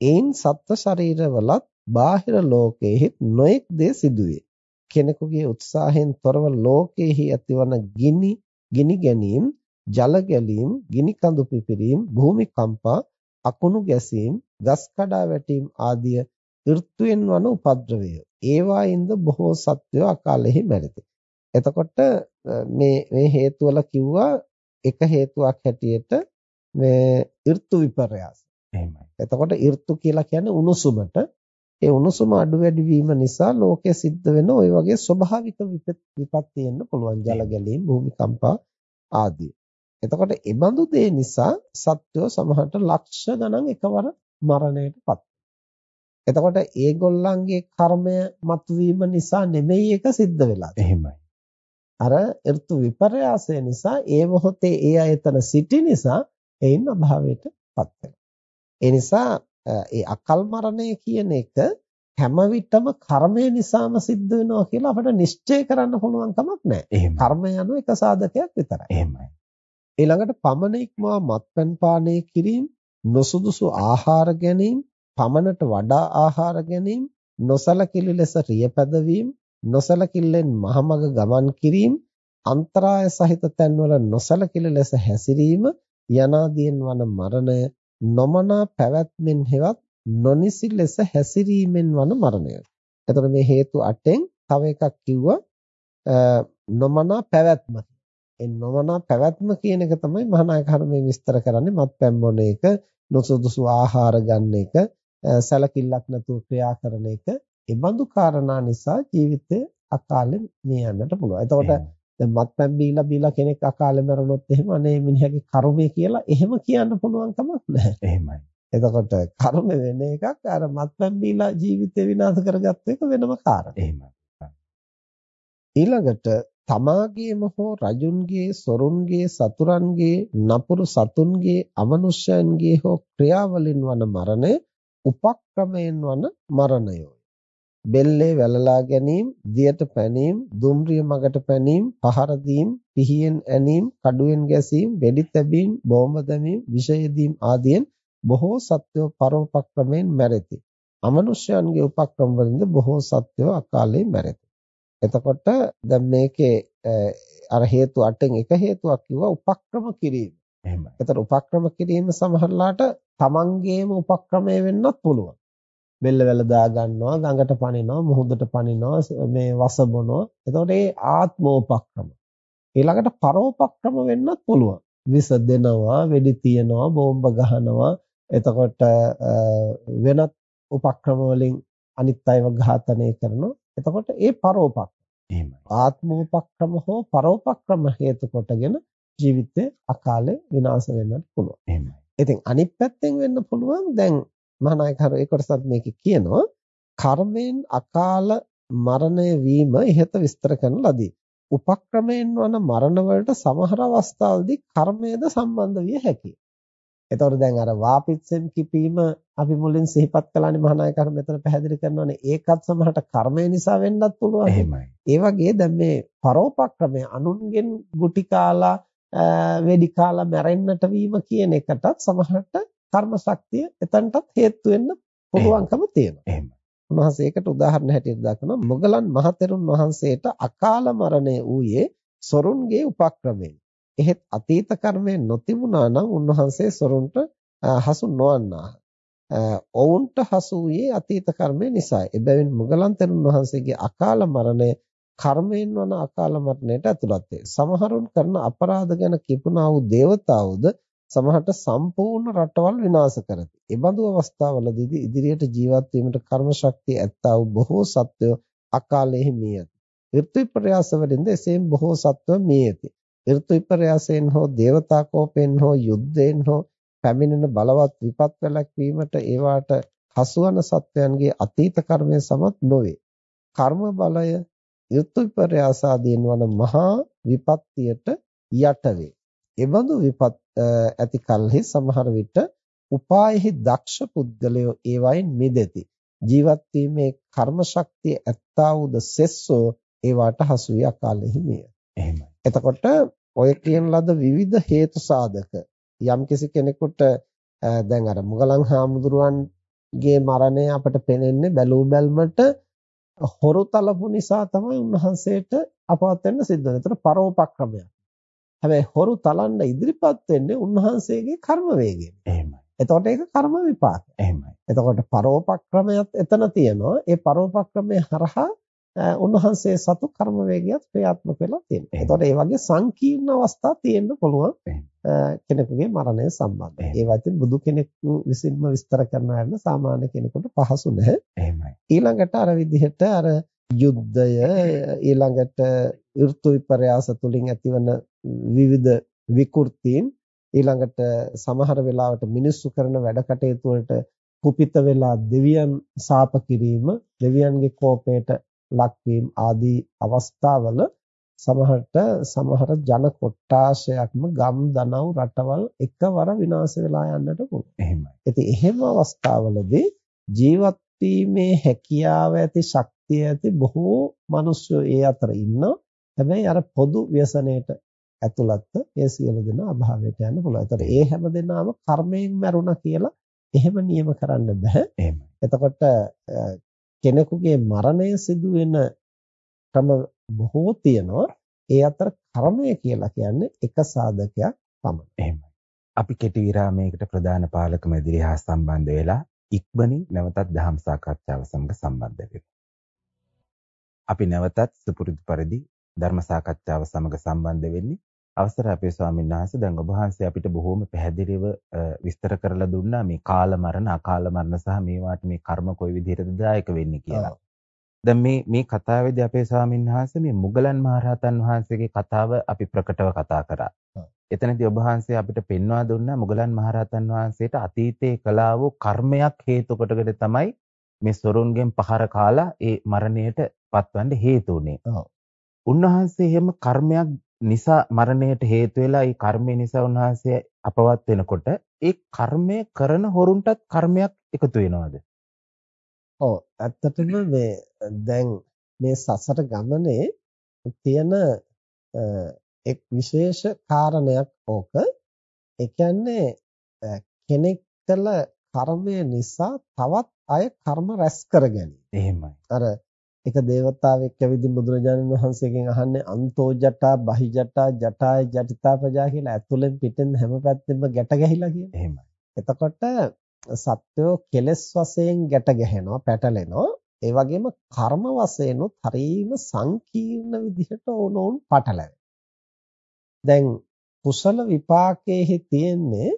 එයින් සත්ව ශරීරවලත් බාහිර ලෝකයේහි නොඑක් දේ සිදුවේ. කෙනෙකුගේ උත්සාහයෙන් තොරව ලෝකයේහි ඇතිවන ගිනි, ගිනි ගැනීම, ජල ගැලීම්, ගිනි කඳු පිපිරීම, භූමිකම්පා, අකුණු ගැසීම්, ගස් කඩා වැටීම් ආදිය ඍතුයෙන් වන උපද්‍රවය. ඒවායින්ද බොහෝ සත්වයෝ අකාලෙහි මැරිති. එතකොට මේ මේ හේතු වල කිව්වා එක හේතුවක් හැටියට මේ ඍතු විපර්යාස. එහෙමයි. එතකොට ඍතු කියලා කියන්නේ උණුසුමට ඒ උණුසුම අඩු වැඩි වීම නිසා ලෝකයේ සිද්ධ වෙන ওই වගේ ස්වභාවික විපත් තියෙන්න පුළුවන්. ජල ගැලීම්, භූමිකම්පා ආදී. එතකොට ඒ බඳු දේ නිසා සත්වෝ සමහරට ලක්ෂ ගණන් එකවර මරණයටපත් එතකොට ඒගොල්ලන්ගේ කර්මය මතුවීම නිසා නෙමෙයි ඒක සිද්ධ වෙලා එහෙමයි. අර ඍතු විපර්යාසය නිසා ඒ මොහොතේ ඒ අයතන සිටි නිසා එයින් අභාවයටපත් වෙනවා. ඒ නිසා ඒ අකල් මරණය කියන එක හැම විටම කර්මය නිසාම සිද්ධ වෙනවා කියලා අපිට නිශ්චය කරන්න පුළුවන් කමක් නැහැ. කර්මය යනු එක සාධකයක් විතරයි. එහෙමයි. ඊළඟට පමණ ඉක්මවා මත්පැන් පානය කිරීම, නොසුදුසු ආහාර ගැනීම, පමණට වඩා ආහාර ගැනීම, නොසලකිලි ලෙස රියපැදවීම, නොසලකිල්ලෙන් මහමග ගමන් කිරීම, අන්තරාය සහිත තැන්වල නොසලකිලි ලෙස හැසිරීම යනාදීන් වන මරණය නොමනා පැවැත්මෙන් හෙවත් නොනිසි ලෙස හැසිරීමෙන් වන මරණය. එතකොට මේ හේතු අටෙන් තව එකක් කිව්වා නොමනා පැවැත්ම. ඒ නොමනා පැවැත්ම කියන එක තමයි මහානායක හරමේ විස්තර කරන්නේ මත්පැන් බොන එක, නොසුදුසු ආහාර ගන්න එක, සැලකිල්ලක් නැතුව ක්‍රියා කරන එක. ඒ බඳු කාරණා නිසා ජීවිතේ අකාලේ මිය යන්නට පුළුවන්. එතකොට දැන් මත්පැන් බීලා බීලා කෙනෙක් අකාලේ මැරුණොත් එහෙම අනේ මිනිහගේ කර්මය කියලා එහෙම කියන්න පුළුවන් කමක් නැහැ. එහෙමයි. එතකොට කර්ම වෙන එකක් අර මත්පැන් බීලා ජීවිතේ විනාශ කරගත්ත එක වෙනම කාරණා. එහෙමයි. ඊළඟට තමාගේම හෝ රජුන්ගේ සොරුන්ගේ සතුරන්ගේ නපුරු සතුන්ගේ අමනුෂ්‍යයන්ගේ හෝ ක්‍රියාවලින් වන මරණය උපක්‍රමයෙන් වන මරණයෝ බෙල්ලේ වැළලා ගැනීම, දියට පැනීම, දුම්රිය මගට පැනීම, පහර දීම, පිහියෙන් ඇනීම, කඩුවෙන් ගැසීම, වෙඩි තැබීම, බෝම්බ දැමීම, විෂ යෙදීම ආදියෙන් බොහෝ සත්වෝ පරෝපක්‍රමයෙන් මැරෙති. අමනුෂ්‍යයන්ගේ උපක්‍රම වලින්ද බොහෝ සත්වෝ අකාලේ මැරෙති. එතකොට දැන් මේකේ අර හේතු අටෙන් එක හේතුවක් කිව්වා උපක්‍රම කිරීම. එහෙමයි. එතකොට උපක්‍රම කිරීම සමහරලාට තමන්ගේම උපක්‍රමය වෙන්නත් පුළුවන්. බෙල්ල වැල දා ගන්නවා, ගඟට පනිනවා, මුහුදට පනිනවා, මේ වස බොනවා. එතකොට ඒ ආත්මෝපක්‍රම. ඊළඟට පරෝපක්‍රම වෙන්නත් පුළුවන්. විස දෙනවා, වෙඩි තියනවා, බෝම්බ ගහනවා. එතකොට වෙනත් උපක්‍රම වලින් අනිත් අයව ඝාතනය කරනවා. එතකොට ඒ පරෝපක්‍රම. එහෙමයි. ආත්මෝපක්‍රම හෝ පරෝපක්‍රම හේතු කොටගෙන ජීවිතේ අකාලේ විනාශ වෙන්නත් පුළුවන්. එහෙමයි. ඉතින් අනිත් පැත්තෙන් වෙන්න පුළුවන් දැන් මහානායකහරු ඒ කොටසත් මේකේ කියනවා කර්මයෙන් අකාල මරණය වීම ඉහත විස්තර කරන ලදී. උපක්‍රමයෙන් වන මරණ වලට සමහර අවස්ථාවලදී කර්මයේද සම්බන්ධ විය හැකියි. එතකොට දැන් අර වාපිත්සෙන් කිපීම අපි මුලින් සිහිපත් කළානේ මහානායකහරු මෙතන පැහැදිලි කරනවානේ ඒකත් සමහරට කර්මය නිසා වෙන්නත් පුළුවන්. එහෙමයි. ඒ වගේ දැන් මේ පරෝපක්‍රමය අනුන්ගෙන් ගුටි කාලා වෙඩි කාලා මැරෙන්නට වීම කියන එකටත් සමහරට කර්ම ශක්තිය එතනටත් හේතු වෙන්න පුළුවන්කම තියෙනවා. එහෙමයි. උන්වහන්සේ ඒකට උදාහරණ හැටියට දක්වනවා මොගලන් මහතෙරුන් වහන්සේට අකාල මරණය වූයේ සොරුන්ගේ උපක්‍රමයෙන්. එහෙත් අතීත කර්මයෙන් නොතිබුණා නම් උන්වහන්සේ සොරුන්ට හසු නොවන්නාහ. ඔවුන්ට හසු වූයේ අතීත කර්මය නිසායි. එබැවින් මුගලන් තෙරුන් වහන්සේගේ අකාල මරණය කර්මයෙන් වන අකාල මරණයට ඇතුළත් වේ. සමහරුන් කරන අපරාධ ගැන කිපුණා වූ దేవතාවුද සමහරට සම්පූර්ණ රටවල් විනාශ කරති. ඒ බඳු අවස්ථාවලදී ඉදිරියට ජීවත් වීමට කර්ම ශක්තිය ඇත්තා වූ බොහෝ සත්වයෝ අකාලයේ මිය යති. ඍතු විපර්යාස වලින්ද එසේම බොහෝ සත්ව මිය යති. ඍතු විපර්යාසයෙන් හෝ දේවතා කෝපයෙන් හෝ යුද්ධයෙන් හෝ පැමිණෙන බලවත් විපත් වැළැක්වීමට ඒවාට හසුවන සත්වයන්ගේ අතීත කර්මය සමත් නොවේ. කර්ම බලය ඍතු විපර්යාස ආදීන් වන මහා විපත්තියට යට වේ. එබඳු විපත් ඇති කලෙහි සමහර විට උපායෙහි දක්ෂ පුද්ගලයෝ ඒවයින් මිදෙති. ජීවත් වීමේ කර්ම ශක්තිය ඇත්තා වූද සෙස්සෝ ඒවට හසු වී අකාලෙහි මිය. එහෙමයි. එතකොට ඔය කියන ලද විවිධ හේතු සාධක යම්කිසි කෙනෙකුට දැන් අර මුගලන් හාමුදුරුවන්ගේ මරණය අපට පෙනෙන්නේ බැලූ බැල්මට හොරු තලපු නිසා තමයි උන්වහන්සේට අපවත් වෙන්න සිද්ධ වෙන්නේ. ඒතර පරෝපක්‍රමයක්. හැබැයි හොරු තලන්න ඉදිරිපත් වෙන්නේ උන්වහන්සේගේ කර්ම වේගයෙන්. එහෙමයි. එතකොට ඒක කර්ම විපාක. එහෙමයි. එතකොට පරෝපක්‍රමයක් එතන තියෙනවා. ඒ පරෝපක්‍රමයේ හරහා උන්වහන්සේ සතු කර්ම වේගයත් ක්‍රියාත්මක වෙලා තියෙනවා. එතකොට ඒ වගේ සංකීර්ණ අවස්ථා තියෙන්න පුළුවන් කෙනෙකුගේ මරණය සම්බන්ධයෙන්. ඒ වගේ බුදු කෙනෙකු විසින්ම විස්තර කරනවා නම් සාමාන්‍ය කෙනෙකුට පහසු නැහැ. එහෙමයි. ඊළඟට අර විදිහට අර යුද්ධය ඊළඟට ඍතු විපර්යාස තුලින් ඇතිවන විවිධ විකෘතීන් ඊළඟට සමහර වෙලාවට මිනිස්සු කරන වැඩ කටයුතු වලට කුපිත වෙලා දෙවියන් සාප කිරීම දෙවියන්ගේ කෝපයට ලක්වීම ආදී අවස්ථාවල සමහරට සමහර ජන කොට්ටාශයක්ම ගම් දනව් රටවල් එකවර විනාශ වෙලා යන්නට පුළුවන්. එහෙමයි. ඉතින් එහෙම අවස්ථාවලදී ජීවත් වීමේ හැකියාව ඇති ශක්තිය ඇති බොහෝ මිනිස්සු ඒ අතර ඉන්නවා. හැබැයි අර පොදු ව්‍යසනයේට ඇතුළත්ව ඒ සියලු දෙනා අභාවයට යන්න පුළුවන්. ඒතර ඒ හැම දෙනාම කර්මයෙන් මැරුණා කියලා එහෙම නියම කරන්න බෑ. එහෙමයි. එතකොට කෙනෙකුගේ මරණය සිදු වෙන ක්‍රම බොහෝ තියෙනවා. ඒ අතර කර්මය කියලා කියන්නේ එක සාධකයක් පමණයි. එහෙමයි. අපි කෙටි විරාමයකට ප්‍රධාන පාලක මැදිරිය හා සම්බන්ධ වෙලා ඉක්මනින් නැවතත් දහම් සාකච්ඡාව සමග සම්බන්ධ වෙමු. අපි නැවතත් සුපුරුදු පරිදි ධර්ම සාකච්ඡාව සමග සම්බන්ධ වෙන්නේ අවසර අපේ ස්වාමීන් වහන්සේ දැන් ඔබ වහන්සේ අපිට බොහොම පැහැදිලිව විස්තර කරලා දුන්නා මේ කාල මරණ අකාල මරණ සහ මේවාට මේ කර්ම කොයි විදිහටද දායක වෙන්නේ කියලා. දැන් මේ මේ කතාවේදී අපේ ස්වාමීන් වහන්සේ මේ මුගලන් මහරහතන් වහන්සේගේ කතාව අපි ප්‍රකටව කතා කරා. එතනදී ඔබ වහන්සේ අපිට පෙන්වා දුන්නා මුගලන් මහරහතන් වහන්සේට අතීතයේ කළා වූ කර්මයක් හේතු කොටගෙන තමයි මේ සොරුන්ගෙන් පහර කාලා ඒ මරණයට පත්වන්න හේතු උනේ. උන්වහන්සේ එහෙම කර්මයක් නිසා මරණයට හේතු වෙලා ඒ කර්මය නිසා උන්වහන්සේ අපවත් වෙනකොට ඒ කර්මය කරන හොරුන්ටත් කර්මයක් එකතු වෙනවද? ඔව් ඇත්තටම මේ දැන් මේ සසර ගමනේ තියෙන එක් විශේෂ කාරණයක් ඕක. ඒ කියන්නේ කෙනෙක් කළ කර්මය නිසා තවත් අය කර්ම රැස් කරගනී. එහෙමයි. අර එක දේවතාවෙක් ඇවිදින් බුදුරජාණන් වහන්සේගෙන් අහන්නේ අන්තෝ ජටා බහි ජටා ජටාය ජටිතා ප්‍රජා කියලා ඇතුළෙන් පිටෙන් හැම පැත්තෙම ගැට ගැහිලා කියන. එහෙමයි. එතකොට සත්වෝ කෙලස් වශයෙන් ගැට ගැහෙනවා පැටලෙනවා. ඒ වගේම කර්ම වශයෙන්ුත් හරීම සංකීර්ණ විදිහට ඕනෝන් පටලැවෙනවා. දැන් කුසල විපාකයේ තියෙන්නේ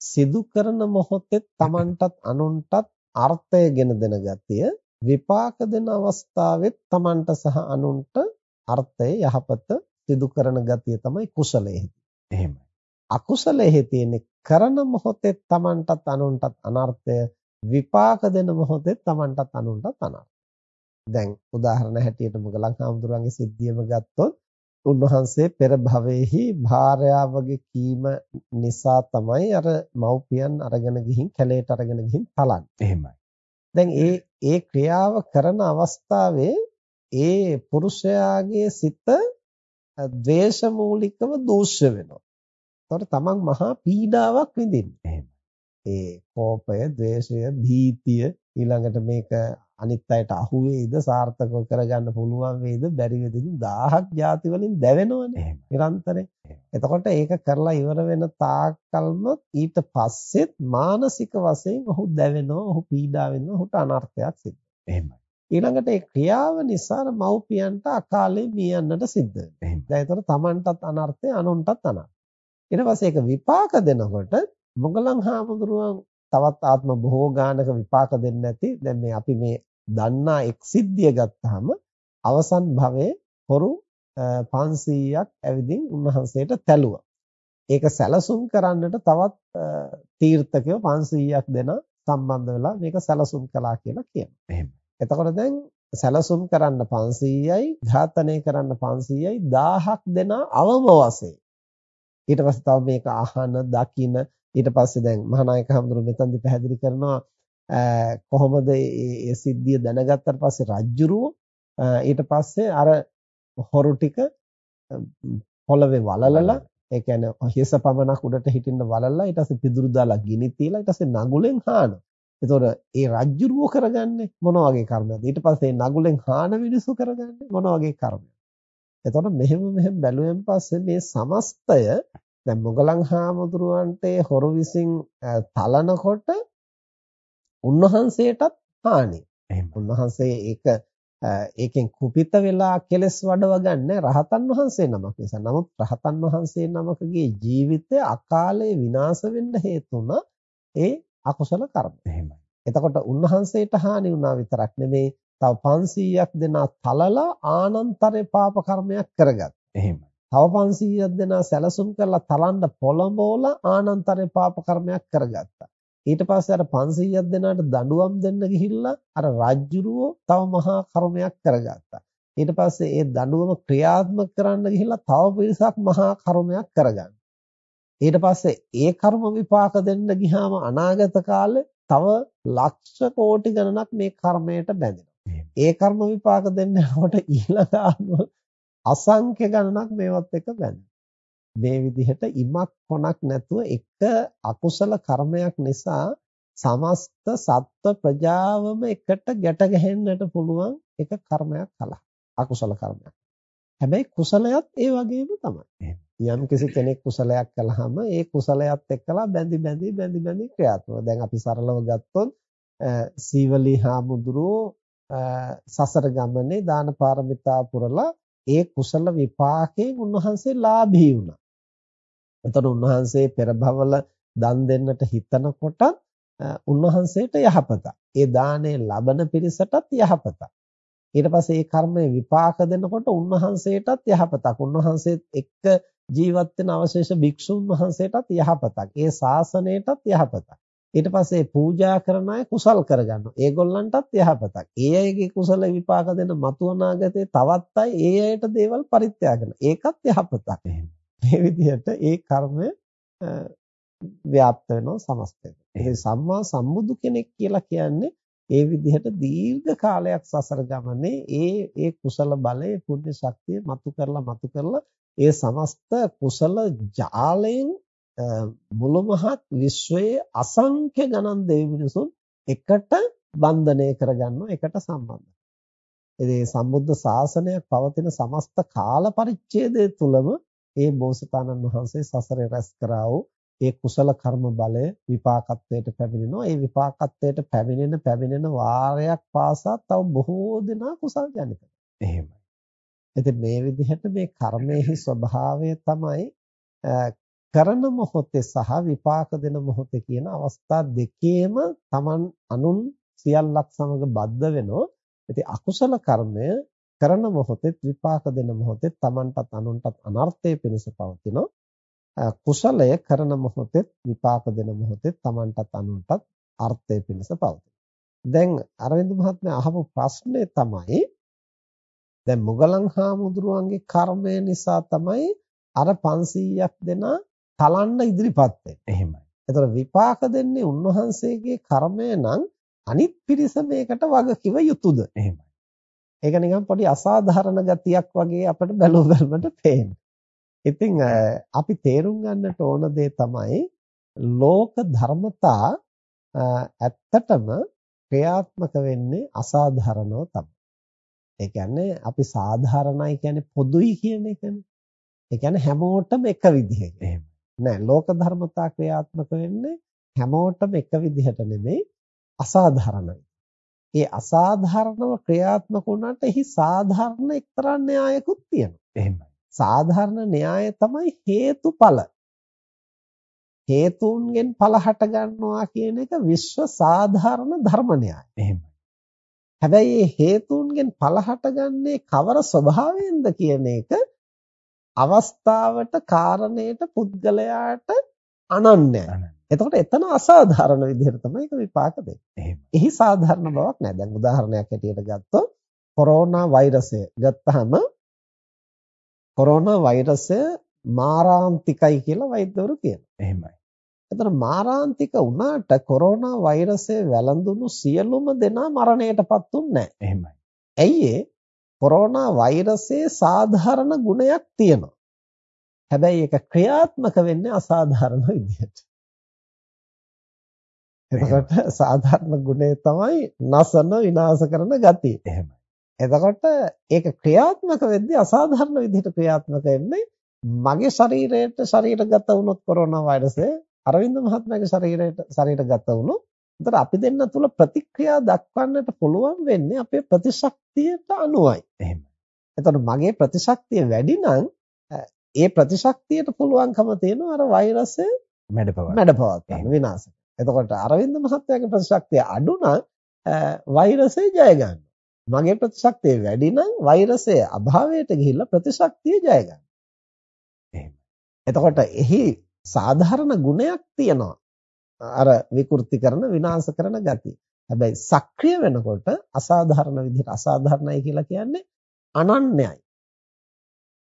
සිදු කරන මොහොතේ Tamanටත් අනුන්ටත් අර්ථය ගෙන දෙන ගතිය විපාක දෙන අවස්ථාවෙත් Tamanට සහ අනුන්ට අර්ථය යහපත සිදු කරන ගතිය තමයි කුසලයේ. එහෙමයි. අකුසලයේ තියෙන කරන මොහොතේ Tamanටත් අනුන්ටත් අනර්ථය විපාක දෙන මොහොතේ Tamanටත් අනුන්ටත් අනර්ථය. දැන් උදාහරණ හැටියට මොගලන් හාමුදුරන්ගේ සිද්ධියම ගත්තොත් උන්වහන්සේ පෙර භවයේහි භාර්යාවගේ කීම නිසා තමයි අර මව්පියන් අරගෙන ගිහින් කැලේට අරගෙන ගිහින් තලන්නේ. එහෙමයි. දැන් ඒ ඒ ක්‍රියාව කරන අවස්ථාවේ ඒ පුරුෂයාගේ සිත ද්වේෂ මූලිකව දෝෂ වෙනවා. ඒතකොට තමන් මහා පීඩාවක් විඳින්නේ. ඒ කෝපය, ද්වේෂය, භීතිය ඊළඟට මේක අනිත් අයට අහු වේද සාර්ථකව කරගන්න පුළුවන් වේද බැරි වේද 1000ක් ಜಾති වලින් දැවෙනවනේ නිරන්තරයෙන්. එතකොට ඒක කරලා ඉවර වෙන තාක්කල්ම ඊට පස්සෙත් මානසික වශයෙන් ඔහු දැවෙනවා, ඔහු පීඩා වෙනවා, ඔහුට අනර්ථයක් සිද්ධ වෙනවා. ඊළඟට ඒ ක්‍රියාව නිසා මව්පියන්ට අකාලේ මියන්නට සිද්ධ වෙනවා. දැන් ඒතර Tamanටත් අනර්ථය, අනුන්ටත් අනර්ථය. ඊට පස්සේ ඒක විපාක දෙනකොට මොගලන් හාමුදුරුවන් තවත් ආත්ම බොහෝ ගානක විපාක දෙන්නේ නැති දැන් මේ අපි මේ දන්නා එක් සිද්ධිය ගත්තාම අවසන් භවයේ හොරු 500ක් ඇවිදින් උන්වහන්සේට තැළුවා. ඒක සැලසුම් කරන්නට තවත් තීර්ථකයෝ 500ක් දෙන සම්බන්ධ වෙලා මේක සැලසුම් කළා කියලා කියනවා. එහෙම. එතකොට දැන් සැලසුම් කරන්න 500යි ඝාතනය කරන්න 500යි 1000ක් දෙන අවම වශයෙන් ඊට පස්සේ තව මේක අහන දකින ඊට පස්සේ දැන් මහානායක හඳුරු මෙතනදි පැහැදිලි කරනවා කොහොමද මේ සිද්ධිය දැනගත්තට පස්සේ රජ්ජුරුව ඊට පස්සේ අර හොරු ටික පොළවේ වලලලා ඒ කියන්නේ හිස පමණක් උඩට හිටින්න වලල්ලා ඊට පස්සේ පිදුරු දාලා ගිනි තියලා ඊට පස්සේ නගුලෙන් හානවා. එතකොට ඒ රජ්ජුරුව කරගන්නේ මොන වගේ කර්මයක්ද? ඊට පස්සේ නගුලෙන් හාන මිනිසු කරගන්නේ මොන වගේ කර්මයක්ද? එතකොට මෙහෙම මෙහෙම බැලුවෙන් පස්සේ මේ සමස්තය දැන් මොගලන් හාමුදුරුවන්ට හොරු විසින් තලනකොට උන්වහන්සේටත් හානි. උන්වහන්සේ ඒක ඒකෙන් කුපිත වෙලා කෙලස් වඩව ගන්න රහතන් වහන්සේ නමක් නිසා. නමුත් රහතන් වහන්සේ නමකගේ ජීවිතය අකාලේ විනාශ වෙන්න හේතු ඒ අකුසල කර්ම. එහෙමයි. එතකොට උන්වහන්සේට හානි වුණා විතරක් නෙමේ තව 500ක් දෙනා තලලා ආනන්තරේ පාප කර්මයක් කරගත්තා. එහෙමයි. තව 500ක් දෙනා සැලසුම් කරලා තලන්න පොළඹවලා ආනන්තරේ පාප කර්මයක් කරගත්තා. ඊට පස්සේ අර 500ක් දෙනාට දඬුවම් දෙන්න ගිහිල්ලා අර රජ්ජුරුවෝ තව මහා කර්මයක් කරගත්තා. ඊට පස්සේ ඒ දඬුවම ක්‍රියාත්මක කරන්න ගිහිල්ලා තව පිරිසක් මහා කර්මයක් කරගන්නවා. ඊට පස්සේ ඒ කර්ම විපාක දෙන්න ගියාම අනාගත කාලේ තව ලක්ෂ කෝටි ගණනක් මේ කර්මයට බැඳෙනවා. ඒ කර්ම විපාක දෙන්න යනකොට ඊළඟ ආත්ම අසංඛ්‍ය ගණනක් මේවත් එක්ක බැඳෙනවා. මේ විදිහට ඉමක් කොනක් නැතුව එක අකුසල කර්මයක් නිසා සමස්ත සත්ව ප්‍රජාවම එකට ගැට ගැහෙන්නට පුළුවන් එක කර්මයක් කළා. අකුසල කර්මයක්. හැබැයි කුසලයත් ඒ වගේම තමයි. යම් කිසි කෙනෙක් කුසලයක් කළාම ඒ කුසලයත් එක්කලා බැඳි බැඳි බැඳි බැඳි ක්‍රියාත්මක. දැන් අපි සරලව ගත්තොත් සීවලී හාමුදුරුවෝ සසර ගමනේ දාන පාරමිතා පුරලා ඒ කුසල විපාකයෙන් උන්වහන්සේ ලාභී වුණා. එතකොට උන්වහන්සේ පෙර භවවල දන් දෙන්නට හිතනකොට උන්වහන්සේට යහපතක්. ඒ දානේ ලබන පිරිසටත් යහපතක්. ඊට පස්සේ ඒ කර්මයේ විපාක දෙනකොට උන්වහන්සේටත් යහපතක්. උන්වහන්සේත් එක්ක ජීවත් වෙන අවශේෂ භික්ෂුන් වහන්සේටත් යහපතක්. ඒ ශාසනයටත් යහපතක්. ඊට පස්සේ පූජා කරන අය කුසල් කරගන්නවා. ඒගොල්ලන්ටත් යහපතක්. ඒ අයගේ කුසල විපාක දෙන මතු අනාගතේ තවත් අය ඒ අයට දේවල් පරිත්‍යාග කරනවා. ඒකත් යහපතක්. මේ විදිහට ඒ කර්මය ව්‍යාප්ත වෙනවා සමස්තයට. ඒ සම්මා සම්බුදු කෙනෙක් කියලා කියන්නේ ඒ විදිහට දීර්ඝ කාලයක් සසර ගමනේ ඒ ඒ කුසල බලය පුණ්‍ය ශක්තිය මතු කරලා මතු කරලා ඒ සමස්ත කුසල ජාලයෙන් මුළු මහත් විශ්වයේ අසංඛ්‍ය ගණන් දෙවි මිනිසුන් එකට බන්ධනය කරගන්නවා එකට සම්බන්ධයි. ඒ සම්බුද්ධ ශාසනයක් පවතින සමස්ත කාල පරිච්ඡේදය තුලම ඒ බෝසතාණන් වහන්සේ සසරේ රැස් කරා වූ ඒ කුසල කර්ම බලය විපාකත්වයට පැමිණෙනවා. ඒ විපාකත්වයට පැමිණෙන පැමිණෙන වාරයක් පාසා තව බොහෝ දෙනා කුසල් ජනිත එහෙමයි. ඉතින් මේ විදිහට මේ කර්මයේ ස්වභාවය තමයි කරන මොහොතේ සහ විපාක දෙන මොහොතේ කියන අවස්ථා දෙකේම Taman අනුන් සියල්ලක් සමග බද්ධ වෙනවා. ඉතින් අකුසල කර්මය කරන මොහොතේ විපාක දෙන මොහොතේ Tamanටත් අනුන්ටත් අනර්ථය පිණිස පවතිනවා කුසලය කරන මොහොතේ විපාක දෙන මොහොතේ Tamanටත් අනුන්ටත් අර්ථය පිණිස පවතිනවා දැන් අරවින්ද මහත්මයා අහපු ප්‍රශ්නේ තමයි දැන් මුගලන් හාමුදුරුවන්ගේ කර්මය නිසා තමයි අර 500ක් දෙනා තලන්න ඉදිරිපත් වෙන්නේ. එහෙමයි. ඒතර විපාක දෙන්නේ උන්වහන්සේගේ කර්මය නම් අනිත් පිරිස මේකට වග කිව යුතුයද? එහෙමයි. ඒක නිකන් පොඩි අසාධාරණ ගතියක් වගේ අපිට බැලුව බැලමට පේනවා. ඉතින් අපි තේරුම් ගන්නට ඕන දේ තමයි ලෝක ධර්මතා ඇත්තටම ක්‍රියාත්මක වෙන්නේ අසාධාරණව තමයි. ඒ කියන්නේ අපි සාධාරණයි කියන්නේ පොදුයි කියන එකනේ. ඒ කියන්නේ හැමෝටම එක විදිහක. එහෙම. නෑ ලෝක ධර්මතා ක්‍රියාත්මක වෙන්නේ හැමෝටම එක විදිහට නෙමෙයි අසාධාරණයි. ඒ අසාධාරණව ක්‍රියාත්මක වුණාට එහි සාධාරණ එක්තරා න්‍යායකුත් තියෙනවා. එහෙමයි. සාධාරණ න්‍යාය තමයි හේතුඵල. හේතුන්ගෙන් ඵල හට ගන්නවා කියන එක විශ්ව සාධාරණ ධර්ම න්‍යාය. එහෙමයි. හැබැයි මේ හේතුන්ගෙන් ඵල හටගන්නේ කවර ස්වභාවයෙන්ද කියන එක අවස්ථාවට කාරණයට පුද්ගලයාට අනන්‍යයි. එතකොට එතන අසාධාරණ විදිහට තමයි ඒක විපාක දෙන්නේ. එහි සාධාරණ බවක් නැහැ. දැන් උදාහරණයක් හැටියට ගත්තොත් කොරෝනා වෛරසය ගත්තාම කොරෝනා වෛරසය මාරාන්තිකයි කියලා වෛද්‍යවරු කියනවා. එහෙමයි. එතන මාරාන්තික වුණාට කොරෝනා වෛරසය වැළඳුණු සියලුම දෙනා මරණයටපත් උන්නේ නැහැ. එහෙමයි. ඇයි කොරෝනා වෛරසයේ සාධාරණ ගුණයක් තියෙනවා. හැබැයි ඒක ක්‍රියාත්මක වෙන්නේ අසාධාරණ විදිහට. එතකොට සාධාරණ ගුණය තමයි නසන විනාශ කරන ගතිය. එහෙමයි. එතකොට ඒක ක්‍රියාත්මක වෙද්දී අසාධාරණ විදිහට ක්‍රියාත්මක වෙන්නේ මගේ ශරීරයට ශරීරගත වුණොත් කොරෝනා වෛරසය අරවින්ද මහත්මයාගේ ශරීරයට ශරීරගත වුණොත් එතකොට අපි දෙන්න තුල ප්‍රතික්‍රියා දක්වන්නට පුළුවන් වෙන්නේ අපේ ප්‍රතිශක්තියට අනුවයි. එහෙමයි. එතකොට මගේ ප්‍රතිශක්තිය වැඩි නම් ඒ ප්‍රතිශක්තියට පුළුවන්කම තියෙනවා අර වෛරසය මැඩපවත්. මැඩපවත්වන්න විනාශ එතකොට අරවින්ද මහත්තයාගේ ප්‍රතිශක්තිය අඩු නම් වෛරසය ජය. මගේ ප්‍රතිශක්තිය වැඩි නම් වෛරසය අභාවයට ගිහිල්ලා ප්‍රතිශක්තිය ජය ගන්නවා. එතකොට එහි සාධාරණ ගුණයක් තියෙනවා. අර විකෘති කරන විනාශ කරන ගතිය. හැබැයි සක්‍රිය වෙනකොට අසාධාරණ විදිහට අසාධාරණයි කියලා කියන්නේ අනන්‍යයි.